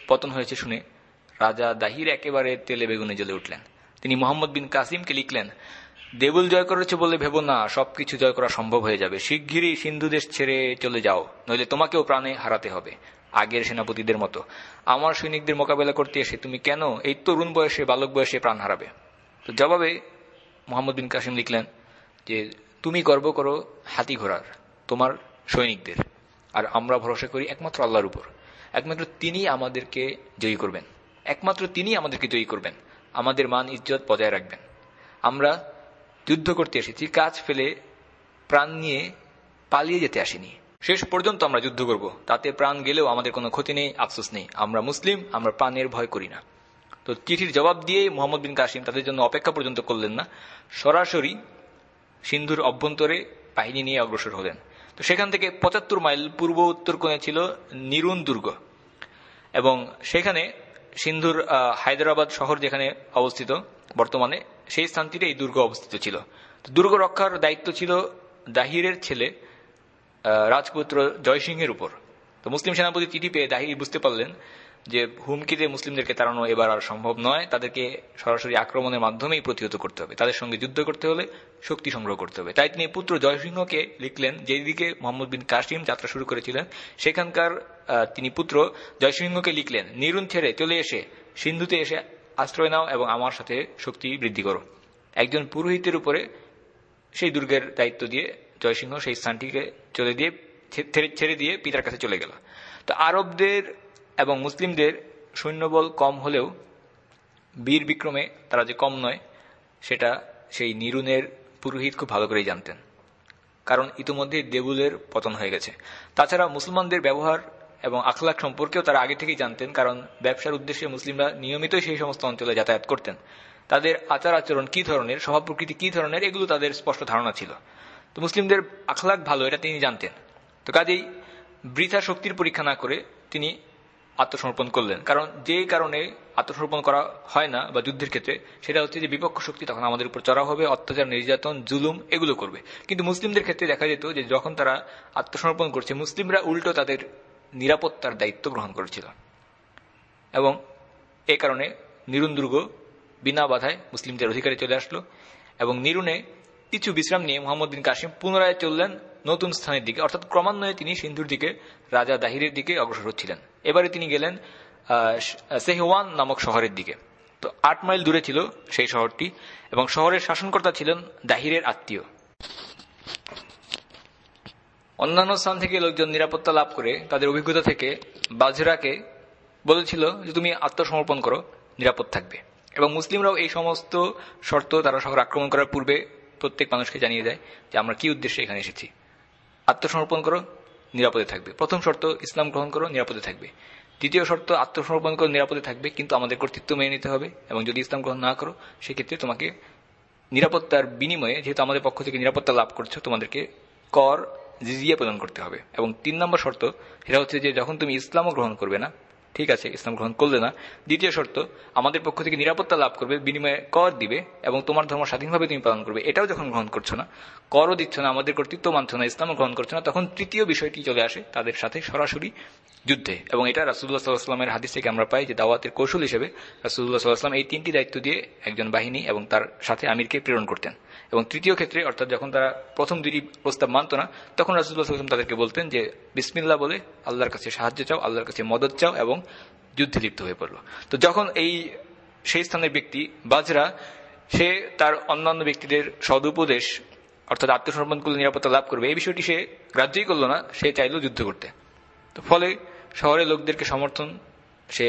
S1: পতন হয়েছে শুনে রাজা দাহির একেবারে তেলে বেগুনে জ্বলে উঠলেন। তিনি মোহাম্মদ বিন কাসিমকে লিখলেন, দেবুল জয় করেছে বলে ভেব না, সবকিছু জয় করা সম্ভব হয়ে যাবে। শিগগিরই সিন্ধু দেশ ছেড়ে চলে যাও, নইলে তোমাকেও প্রাণে হারাতে হবে, আগের সেনাপতিদের মতো। আমার সৈনিকদের মোকাবেলা করতে এসে তুমি কেন এই তরুণ বয়সে, বালক বয়সে প্রাণ হারাবে? তো জবাবে মোহাম্মদ বিন কাসিম লিখলেন যে, তুমি গর্ব করো হাতি ঘোড়ার, তোমার সৈনিকদের। আর আমরা ভরসা করি একমাত্র আল্লাহর উপর। একমাত্র তিনি আমাদেরকে জয়ী করবেন। একমাত্র তিনি আমাদেরকে জয়ী করবেন। আমাদের মান, ইজ্জত বজায় রাখবেন। আমরা যুদ্ধ করতে এসেছি, কাজ ফেলে প্রাণ নিয়ে পালিয়ে যেতে আসিনি। শেষ পর্যন্ত আমরা যুদ্ধ করব। তাতে প্রাণ গেলেও আমাদের কোনো ক্ষতি নেই, আফসোস নেই। আমরা মুসলিম, আমরা প্রাণের ভয় করি না। তো চিঠির জবাব দিয়ে মোহাম্মদ বিন কাসিম তাদের জন্য অপেক্ষা পর্যন্ত করলেন না। সরাসরি সিন্ধুর অভ্যন্তরে বাহিনী নিয়ে অগ্রসর হলেন। তো সেখান থেকে পঁচাত্তর মাইল পূর্ব উত্তর কোণে ছিল নিরুন দুর্গ এবং সেখানে সিন্ধুর হায়দ্রাবাদ শহর যেখানে অবস্থিত, বর্তমানে সেই স্থানটিতে এই দুর্গ অবস্থিত ছিল। দুর্গ রক্ষার দায়িত্ব ছিল দাহিরের ছেলে রাজপুত্র জয়সিংহের উপর। তো মুসলিম সেনাপতি চিঠি পেয়ে দাহির বুঝতে পারলেন যে হুমকিতে মুসলিমদেরকে তাড়ানো এবার আর সম্ভব নয়, তাদেরকে সরাসরি আক্রমণের মাধ্যমেই প্রতিহত করতে হবে। তাদের সঙ্গে যুদ্ধ করতে হলে শক্তি সংগ্রহ করতে হবে। তাই তিনি পুত্র জয়সিংহকে লিখলেন, যেদিকে মোহাম্মদ বিন কাসিম যাত্রা শুরু করেছিলেন, সেখানকার তিনি পুত্র জয়সিংহকে লিখলেন, নিরুন ছেড়ে চলে এসে সিন্ধুতে এসে আশ্রয় নাও এবং আমার সাথে শক্তি বৃদ্ধি করো। একজন পুরোহিতের উপরে সেই দুর্গের দায়িত্ব দিয়ে জয়সিংহ সেই স্থানটিকে চলে দিয়ে ছেড়ে দিয়ে পিতার কাছে চলে গেল। তো আরবদের এবং মুসলিমদের সৈন্যবল কম হলেও বীর বিক্রমে তারা যে কম নয়, সেটা সেই নিরুনের পুরোহিত খুব ভালো করেই জানতেন। কারণ ইতিমধ্যে দেবুলের পতন হয়ে গেছে। তাছাড়া মুসলমানদের ব্যবহার এবং আখলাক সম্পর্কেও তারা আগে থেকেই জানতেন, কারণ ব্যবসার উদ্দেশ্যে মুসলিমরা নিয়মিতই সেই সমস্ত অঞ্চলে যাতায়াত করতেন। তাদের আচার আচরণ কি ধরনের, স্বভাব প্রকৃতি কি ধরনের, এগুলো তাদের স্পষ্ট ধারণা ছিল। তো মুসলিমদের আখলাক ভালো, এটা তিনি জানতেন। তো কাজেই বৃথা শক্তির পরীক্ষা না করে তিনি আত্মসমর্পণ করলেন। কারণ যে কারণে আত্মসমর্পণ করা হয় না বা যুদ্ধের ক্ষেত্রে, সেটা হচ্ছে যে বিপক্ষ শক্তি তখন আমাদের উপর চড়া হবে, অত্যাচার, নির্যাতন, জুলুম এগুলো করবে। কিন্তু মুসলিমদের ক্ষেত্রে দেখা যেত যে যখন তারা আত্মসমর্পণ করছে, মুসলিমরা উল্টো তাদের নিরাপত্তার দায়িত্ব গ্রহণ করেছিল। এবং এ কারণে নিরুন দুর্গ বিনা বাধায় মুসলিমদের অধিকারে চলে আসলো। এবং নিরুনে কিছু বিশ্রাম নিয়ে মোহাম্মদ বিন কাসিম পুনরায় চললেন নতুন স্থানের দিকে, অর্থাৎ ক্রমান্বয়ে তিনি সিন্ধুর দিকে, রাজা দাহিরের দিকে অগ্রসর হচ্ছিলেন। এবারে তিনি গেলেন সেহওয়ান নামক শহরের দিকে। তো আট মাইল দূরে ছিল সেই শহরটি, এবং শহরের শাসনকর্তা ছিলেন দাহিরের আত্মীয়। অন্যান্য স্থান থেকে লোকজন নিরাপত্তা লাভ করে তাদের অভিজ্ঞতা থেকে বাজরাকে বলেছিল যে, তুমি আত্মসমর্পণ করো, নিরাপদ থাকবে। এবং মুসলিমরাও এই সমস্ত শর্ত তারা শহর আক্রমণ করার পূর্বে প্রত্যেক মানুষকে জানিয়ে দেয় যে, আমরা কি উদ্দেশ্যে এখানে এসেছি? আত্মসমর্পণ করো, নিরাপদে থাকবে। প্রথম শর্ত, ইসলাম গ্রহণ করো, নিরাপদে থাকবে। দ্বিতীয় শর্ত, আত্মসমর্পণ করো, নিরাপদে থাকবে, কিন্তু আমাদের কর্তৃত্ব মেনে নিতে হবে এবং যদি ইসলাম গ্রহণ না করো, সেক্ষেত্রে তোমাকে নিরাপত্তার বিনিময়ে, যেহেতু আমাদের পক্ষ থেকে নিরাপত্তা লাভ করছ, তোমাদেরকে কর, জিজিয়া প্রদান করতে হবে। এবং তিন নম্বর শর্ত, সেটা হচ্ছে যে যখন তুমি ইসলামও গ্রহণ করবে না ঠিক আছে, ইসলাম গ্রহণ করলে না। দ্বিতীয় শর্ত, আমাদের পক্ষ থেকে নিরাপত্তা লাভ করবে, বিনিময়ে কর দিবে এবং তোমার ধর্ম স্বাধীনভাবে তুমি পালন করবে। এটাও যখন গ্রহণ করছ না, করও দিচ্ছ না, আমাদের কর্তৃত্ব মানছ না, ইসলামও গ্রহণ করছ না, তখন তৃতীয় বিষয়টি চলে আসে তাদের সাথে সরাসরি যুদ্ধে। এবং এটা রাসুল্লাহ সাল্লাহামের হাদিস থেকে আমরা পাই যে দাওয়াতের কৌশল হিসেবে রাসুল্লাহ সাল্লাহাম এই তিনটি দায়িত্ব দিয়ে একজন বাহিনী এবং তার সাথে আমিরকে প্রেরণ করতেন। এবং তৃতীয় ক্ষেত্রে, অর্থাৎ যখন তারা প্রথম দুটি প্রস্তাব মানত না, তখন রাসুল্লাহ সাল্লাম তাদেরকে বলতেন যে বিসমিল্লা বলে আল্লাহর কাছে সাহায্য চাও, আল্লাহর কাছে মদত চাও এবং যুদ্ধে লিপ্ত হয়ে পড়ল। তো যখন এই সেই স্থানের ব্যক্তি, বাজরা, সে তার অন্যান্য ব্যক্তিদের সদুপদেশ, অর্থাৎ আত্মসমর্পণ করলে নিরাপত্তা লাভ করবে, এই বিষয়টি সে গ্রাহ্যই করল না, সে চাইল যুদ্ধ করতে। তো ফলে শহরের লোকদেরকে সমর্থন সে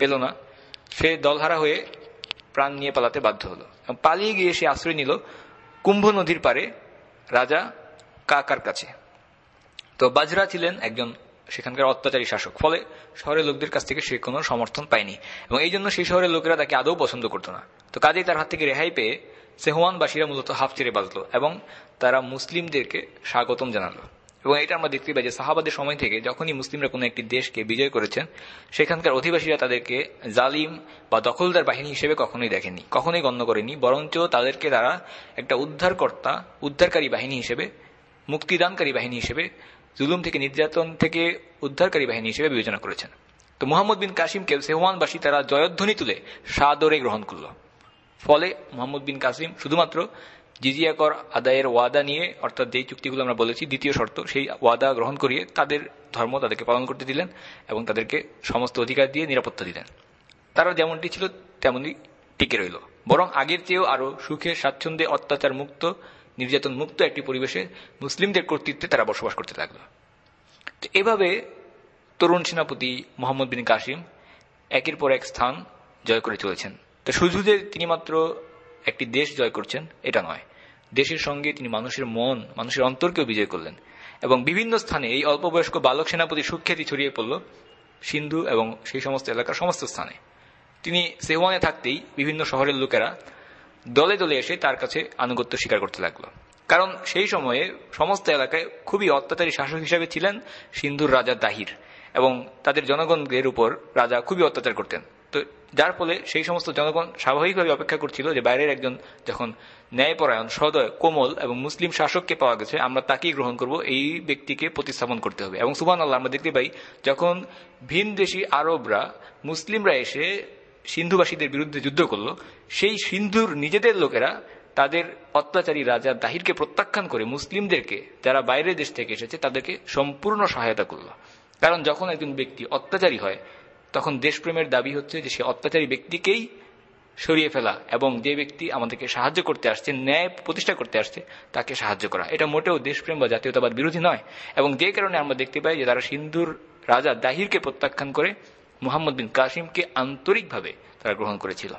S1: পেল না, সে দলহারা হয়ে প্রাণ নিয়ে পালাতে বাধ্য হলো পালিয়ে গিয়ে সে আশ্রয় নিল কুম্ভ নদীর পারে রাজা কাকার কাছে। তো বাজরা ছিলেন একজন সেখানকার অত্যাচারী শাসক। ফলে শহরের লোকদের কাছ থেকে সে কোনো সমর্থন পায়নি এবং এই জন্য সেই শহরের লোকেরা তাকে আদৌ পছন্দ করত না। তো কাজেই তার হাত থেকে রেহাই পেয়ে সেহওয়ানবাসীরা মূলত হাফ ছেড়ে বাঁচল এবং তারা মুসলিমদেরকে স্বাগতম জানালো। এবং এটা আমরা দেখতে পাই যে সাহাবাদের সময় থেকে যখনই মুসলিমরা কোনো একটি দেশকে বিজয় করেছেন, সেখানকার অধিবাসীরা তাদেরকে জালিম বা দখলদার বাহিনী হিসেবে কখনোই দেখেনি, কখনোই গণ্য করেনি, বরঞ্চ তাদেরকে তারা একটা উদ্ধারকর্তা, উদ্ধারকারী বাহিনী হিসেবে, মুক্তিদানকারী বাহিনী হিসেবে, জুলুম থেকে নির্যাতন থেকে উদ্ধারকারী বাহিনী হিসেবে বিবেচনা করেছেন। তো মোহাম্মদ বিন কাসিমকে সেহওয়ানবাসী তারা জয়ধ্বনি তুলে সাদরে গ্রহণ করল। ফলে মোহাম্মদ বিন কাসিম শুধুমাত্র জিজিয়া কর আদায়ের ওয়াদা নিয়ে, অর্থাৎ যেই চুক্তিগুলো আমরা বলেছি, দ্বিতীয় শর্ত, সেই ওয়াদা গ্রহণ করিয়ে তাদের ধর্ম তাদেরকে পালন করতে দিলেন এবং তাদেরকে সমস্ত অধিকার দিয়ে নিরাপত্তা দিলেন। তারা যেমনটি ছিল, তেমনই টিকে রইল। বরং আগের চেয়েও আরও সুখে, স্বাচ্ছন্দ্যে অত্যাচার মুক্ত, নির্যাতন মুক্ত একটি পরিবেশে মুসলিমদের কর্তৃত্বে তারা বসবাস করতে লাগল। এভাবে তরুণ সেনাপতি মোহাম্মদ বিন কাসিম একের পর এক স্থান জয় করে চলেছেন। তো শুধু যে তিনি মাত্র একটি দেশ জয় করছেন, এটা নয়। দেশের সঙ্গে তিনি মানুষের মন, মানুষের অন্তরকেও বিজয় করলেন। এবং বিভিন্ন স্থানে এই অল্প বয়স্ক বালক সেনাপতি সুখ্যাতি ছড়িয়ে পড়ল সিন্ধু এবং সেই সমস্ত এলাকার সমস্ত স্থানে। তিনি সেওয়ানে থাকতেই বিভিন্ন শহরের লোকেরা দলে দলে এসে তার কাছে আনুগত্য স্বীকার করতে লাগল। কারণ সেই সময়ে সমস্ত এলাকায় খুবই অত্যাচারী শাসক হিসাবে ছিলেন সিন্ধুর রাজা দাহির এবং তাদের জনগণদের উপর রাজা খুবই অত্যাচার করতেন। তো যার ফলে সেই সমস্ত জনগণ স্বাভাবিকভাবে অপেক্ষা করছিল যে বাইরের একজন যখন ন্যায়পরায়ণ, সদয়, কোমল এবং মুসলিম শাসককে পাওয়া গেছে, আমরা তাকেই গ্রহণ করব, এই ব্যক্তিকে প্রতিস্থাপন করতে হবে। এবং সুবান আল্লাহ আমরা দেখতে পাই যখন ভিন দেশি আরবরা, মুসলিমরা এসে সিন্ধুবাসীদের বিরুদ্ধে যুদ্ধ করল, সেই সিন্ধুর নিজেদের লোকেরা তাদের অত্যাচারী রাজা দাহিরকে প্রত্যাখ্যান করে মুসলিমদেরকে, যারা বাইরের দেশ থেকে এসেছে, তাদেরকে সম্পূর্ণ সহায়তা করল। কারণ যখন একজন ব্যক্তি অত্যাচারী হয় তখন দেশপ্রেমের দাবি হচ্ছে যে সে অত্যাচারী ব্যক্তিকেই সরিয়ে ফেলা এবং যে ব্যক্তি আমাদেরকে সাহায্য করতে আসছে, ন্যায় প্রতিষ্ঠা করতে আসছে, তাকে সাহায্য করা। এটা মোটেও দেশপ্রেম বা জাতীয়তাবাদ বিরোধী নয় এবং যে কারণে আমরা দেখতে পাই যে তারা সিন্ধুর রাজা দাহিরকে প্রত্যাখ্যান করে মুহাম্মদ বিন কাসিমকে আন্তরিকভাবে তারা গ্রহণ করেছিল।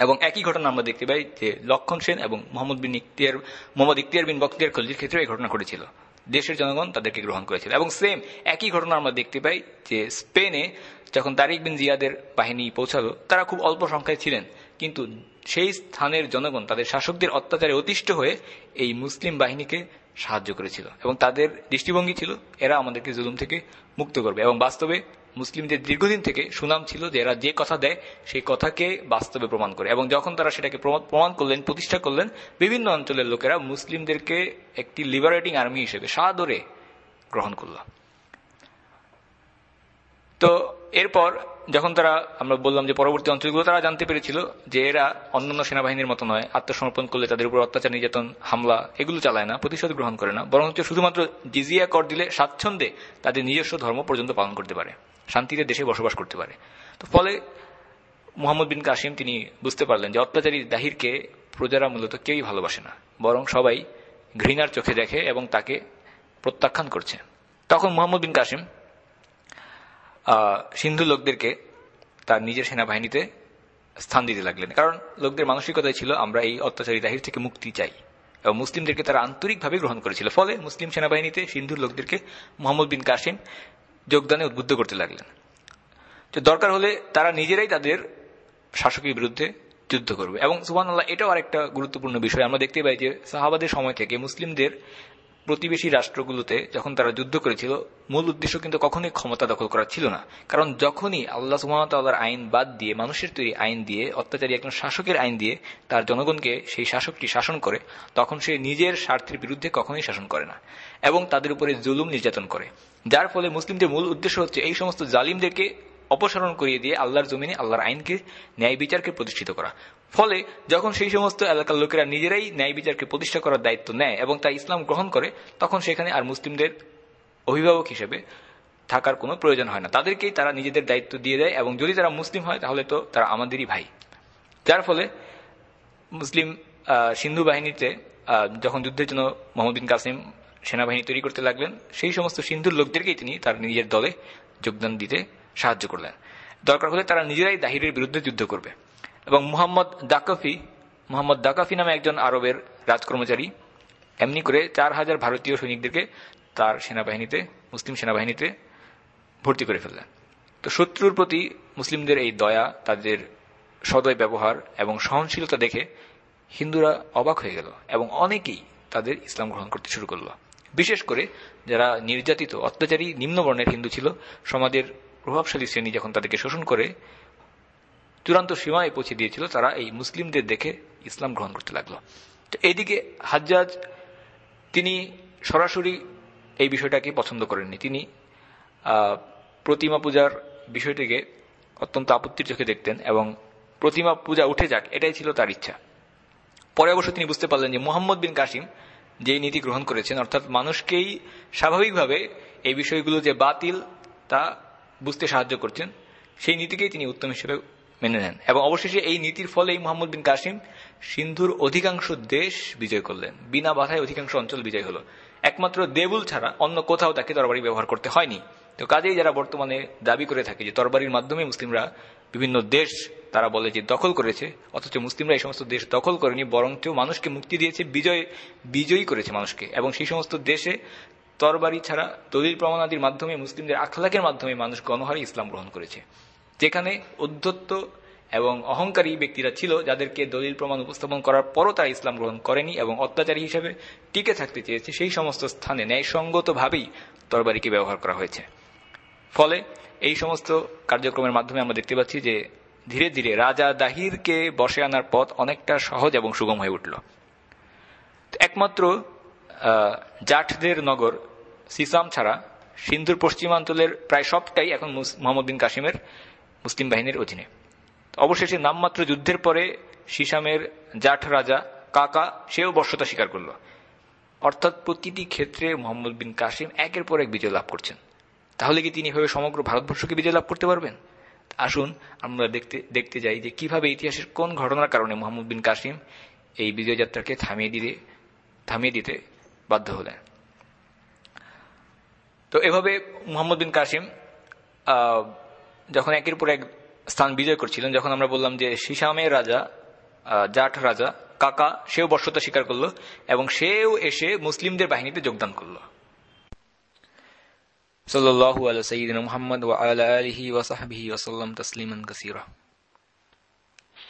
S1: এবং একই ঘটনা আমরা দেখতে পাই যে লক্ষণ সেন এবং মোহাম্মদ বিন ইখতিয়ার, মোহাম্মদ ইখতিয়ার বিন বক্তিয়ার খলজির ক্ষেত্রে এই ঘটনা ঘটেছিল। দেশের জনগণ তাদেরকে গ্রহণ করেছিল। এবং সেম একই ঘটনা আমরা দেখতে পাই যে স্পেনে যখন তারিক বিন জিয়াদের বাহিনী পৌঁছালো, তারা খুব অল্প সংখ্যায় ছিলেন। কিন্তু সেই স্থানের জনগণ, তাদের শাসকদের অত্যাচারে অতিষ্ঠ হয়ে এই মুসলিম বাহিনীকে সাহায্য করেছিল। এবং তাদের দৃষ্টিভঙ্গি ছিল, এরা আমাদেরকে জুলুম থেকে মুক্ত করবে। এবং বাস্তবে মুসলিমদের দীর্ঘদিন থেকে সুনাম ছিল যে এরা যে কথা দেয়, সেই কথাকে বাস্তবে প্রমাণ করে। এবং যখন তারা সেটাকে প্রমাণ করলেন, প্রতিষ্ঠা করলেন, বিভিন্ন অঞ্চলের লোকেরা মুসলিমদেরকে একটি লিবারেটিং আর্মি হিসেবে সাদরে গ্রহণ করল। তো এরপর যখন তারা, আমরা বললাম যে পরবর্তী অঞ্চলগুলো, তারা জানতে পেরেছিল যে এরা অন্যান্য সেনাবাহিনীর মতো নয়, আত্মসমর্পণ করলে তাদের উপর অত্যাচার, নির্যাতন, হামলা এগুলো চালায় না, প্রতিশোধ গ্রহণ করে না বরং শুধুমাত্র জিজিয়া কর দিলে স্বাচ্ছন্দ্যে তাদের নিজস্ব ধর্ম পর্যন্ত পালন করতে পারে, শান্তিতে দেশে বসবাস করতে পারে। তো ফলে মোহাম্মদ বিন কাসিম, তিনি বুঝতে পারলেন যে অত্যাচারী দাহিরকে প্রজারা মূলত কেউই ভালোবাসে না, বরং সবাই ঘৃণার চোখে দেখে এবং তাকে প্রত্যাখ্যান করছে। তখন মোহাম্মদ বিন কাসিম সিন্ধু লোকদেরকে তার নিজের সেনাবাহিনীতে স্থান দিতে লাগলেন। কারণ লোকদের মানসিকতাই ছিল, আমরা এই অত্যাচারী দাহির থেকে মুক্তি চাই। এবং মুসলিমদেরকে তারা আন্তরিকভাবে গ্রহণ করেছিল। ফলে মুসলিম সেনাবাহিনীতে সিন্ধুর লোকদেরকে মোহাম্মদ বিন কাসিম যোগদানে উদ্বুদ্ধ করতে লাগলেন। তো দরকার হলে তারা নিজেরাই তাদের শাসকের বিরুদ্ধে যুদ্ধ করবে। এবং সুবান আল্লাহ এটাও আরেকটা গুরুত্বপূর্ণ বিষয়। আমরা দেখতে পাই যে সাহাবাদের সময় থেকে মুসলিমদের প্রতিবেশী রাষ্ট্রগুলোতে যখন তারা যুদ্ধ করেছিল, মূল উদ্দেশ্য কিন্তু কখনোই ক্ষমতা দখল করা ছিল না। কারণ যখনই আল্লাহ সুহামতাল্লাহর আইন বাদ দিয়ে, মানুষের তৈরি আইন দিয়ে, অত্যাচারী একজন শাসকের আইন দিয়ে তার জনগণকে সেই শাসকটি শাসন করে, তখন সে নিজের স্বার্থের বিরুদ্ধে কখনোই শাসন করে না এবং তাদের উপরে জুলুম নির্যাতন করে। যার ফলে মুসলিমদের মূল উদ্দেশ্য হচ্ছে এই সমস্ত জালিমদেরকে অপসারণ করিয়ে দিয়ে আল্লাহর জমিনে, আল্লাহর আইনকে, ন্যায় বিচারকে প্রতিষ্ঠিত করা। ফলে যখন সেই সমস্ত এলাকার লোকেরা নিজেরাই ন্যায় বিচারকে প্রতিষ্ঠা করার দায়িত্ব নেয় এবং তা ইসলাম গ্রহণ করে, তখন সেখানে আর মুসলিমদের অভিভাবক হিসেবে থাকার কোনো প্রয়োজন হয় না। তাদেরকেই তারা নিজেদের দায়িত্ব দিয়ে দেয় এবং যদি তারা মুসলিম হয়, তাহলে তো তারা আমাদেরই ভাই। যার ফলে মুসলিম সিন্ধু বাহিনীতে যখন যুদ্ধের জন্য মোহাম্মদিন কাসিম সেনাবাহিনী তৈরি করতে লাগলেন, সেই সমস্ত সিন্ধুর লোকদেরকেই তিনি তার নিজের দলে যোগদান দিতে সাহায্য করলেন। দরকার হলে তারা নিজেরাই দাহিরের বিরুদ্ধে যুদ্ধ করবে। এবং মুহাম্মদ দাকাফি, মোহাম্মদ দাকাফি নামে একজন আরবের রাজকর্মচারী। এমনি করে চার হাজার ভারতীয় সৈনিকদেরকে তার সেনাবাহিনীতে, মুসলিম সেনাবাহিনীতে ভর্তি করে ফেললেন। তো শত্রুর প্রতি মুসলিমদের এই দয়া, তাদের সদয় ব্যবহার এবং সহনশীলতা দেখে হিন্দুরা অবাক হয়ে গেল এবং অনেকেই তাদের ইসলাম গ্রহণ করতে শুরু করল। বিশেষ করে যারা নির্যাতিত, অত্যাচারী, নিম্নবর্ণের হিন্দু ছিল, সমাজের প্রভাবশালী শ্রেণি যখন তাদেরকে শোষণ করে চূড়ান্ত সীমায় পৌঁছে দিয়েছিল, তারা এই মুসলিমদের দেখে ইসলাম গ্রহণ করতে লাগল। তো এইদিকে হাজ্জাজ, তিনি সরাসরি এই বিষয়টাকে পছন্দ করেননি। তিনি প্রতিমা পূজার বিষয়টিকে অত্যন্ত আপত্তির চোখে দেখতেন এবং প্রতিমা পূজা উঠে যাক, এটাই ছিল তার ইচ্ছা। পরে অবশ্য তিনি বুঝতে পারলেন যে মোহাম্মদ বিন কাসিম যে নীতি গ্রহণ করেছেন, অর্থাৎ মানুষকেই স্বাভাবিকভাবে এই বিষয়গুলো যে বাতিল তা বুঝতে সাহায্য করছেন, সেই নীতিকেই তিনি উত্তম হিসেবে মেনে নেন। এবং অবশেষে এই নীতির ফলে এই মোহাম্মদ বিন কাসিম সিন্ধুর অধিকাংশ দেশ বিজয় করলেন। বিনা বাধায় অধিকাংশ অঞ্চল বিজয় হলো। একমাত্র দেবুল ছাড়া অন্য কোথাও তাকে তরবারি ব্যবহার করতে হয়নি। তো কাজেই যারা বর্তমানে দাবি করে থাকে যে তরবারির মাধ্যমে মুসলিমরা বিভিন্ন দেশ তারা বলে যে দখল করেছে, অথচ মুসলিমরা এই সমস্ত দেশ দখল করেনি, বরঞ্চ মানুষকে মুক্তি দিয়েছে, বিজয়, বিজয়ী করেছে মানুষকে। এবং সেই সমস্ত দেশে তরবারি ছাড়া দলিল প্রমাণাদির মাধ্যমে, মুসলিমদের আখলাকের মাধ্যমে মানুষ গণহারে ইসলাম গ্রহণ করেছে। যেখানে উদ্ধত্ত এবং অহংকারী ব্যক্তিরা ছিল, যাদেরকে দলিল প্রমাণ উপস্থাপন করার পরও তারা ইসলাম গ্রহণ করেনি এবং অত্যাচারী হিসেবে টিকে থাকতে চেয়েছে। সেই সমস্ত স্থানে ন্যায়সঙ্গতভাবেই তরবারিকে ব্যবহার করা হয়েছে। ফলে এই সমস্ত কার্যক্রমের মাধ্যমে আমরা দেখতে পাচ্ছি যে ধীরে ধীরে রাজা দাহিরকে বসে আনার পথ অনেকটা সহজ এবং সুগম হয়ে উঠল। একমাত্র জাঠদের নগর সিসাম ছাড়া সিন্ধুর পশ্চিমাঞ্চলের প্রায় সবটাই এখন মোহাম্মদ বিন কাশিমের মুসলিম বাহিনীর অধীনে। অবশেষে নামমাত্র যুদ্ধের পরে সিসামের জাঠ রাজা কাকা, সেও বর্ষতা স্বীকার করল। অর্থাৎ প্রতিটি ক্ষেত্রে মোহাম্মদ বিন কাসিম একের পর এক বিজয় লাভ করছেন। তাহলে কি তিনি এভাবে সমগ্র ভারতবর্ষকে বিজয় লাভ করতে পারবেন? আসুন আমরা দেখতে দেখতে যাই যে কীভাবে ইতিহাসের কোন ঘটনার কারণে মোহাম্মদ বিন কাসিম এই বিজয় যাত্রাকে থামিয়ে দিতে থামিয়ে দিতে বাধ্য হলেন। তো এভাবে মোহাম্মদ বিন কাসিম যখন একের পর এক স্থান বিজয় করছিলেন, যখন আমরা বললাম যে সিসামের রাজা জাট রাজা, কাকা, সেও বর্ষতা স্বীকার করল এবং সেও এসে মুসলিমদের বাহিনীতে যোগদান করল। সাল্লাহ আল্লাহ সঈদিন মোহাম্মদ ওয়া আলা আলহি ওয়াসাহাবিহি ওসাল্লাম তসলিমান কাসিরা।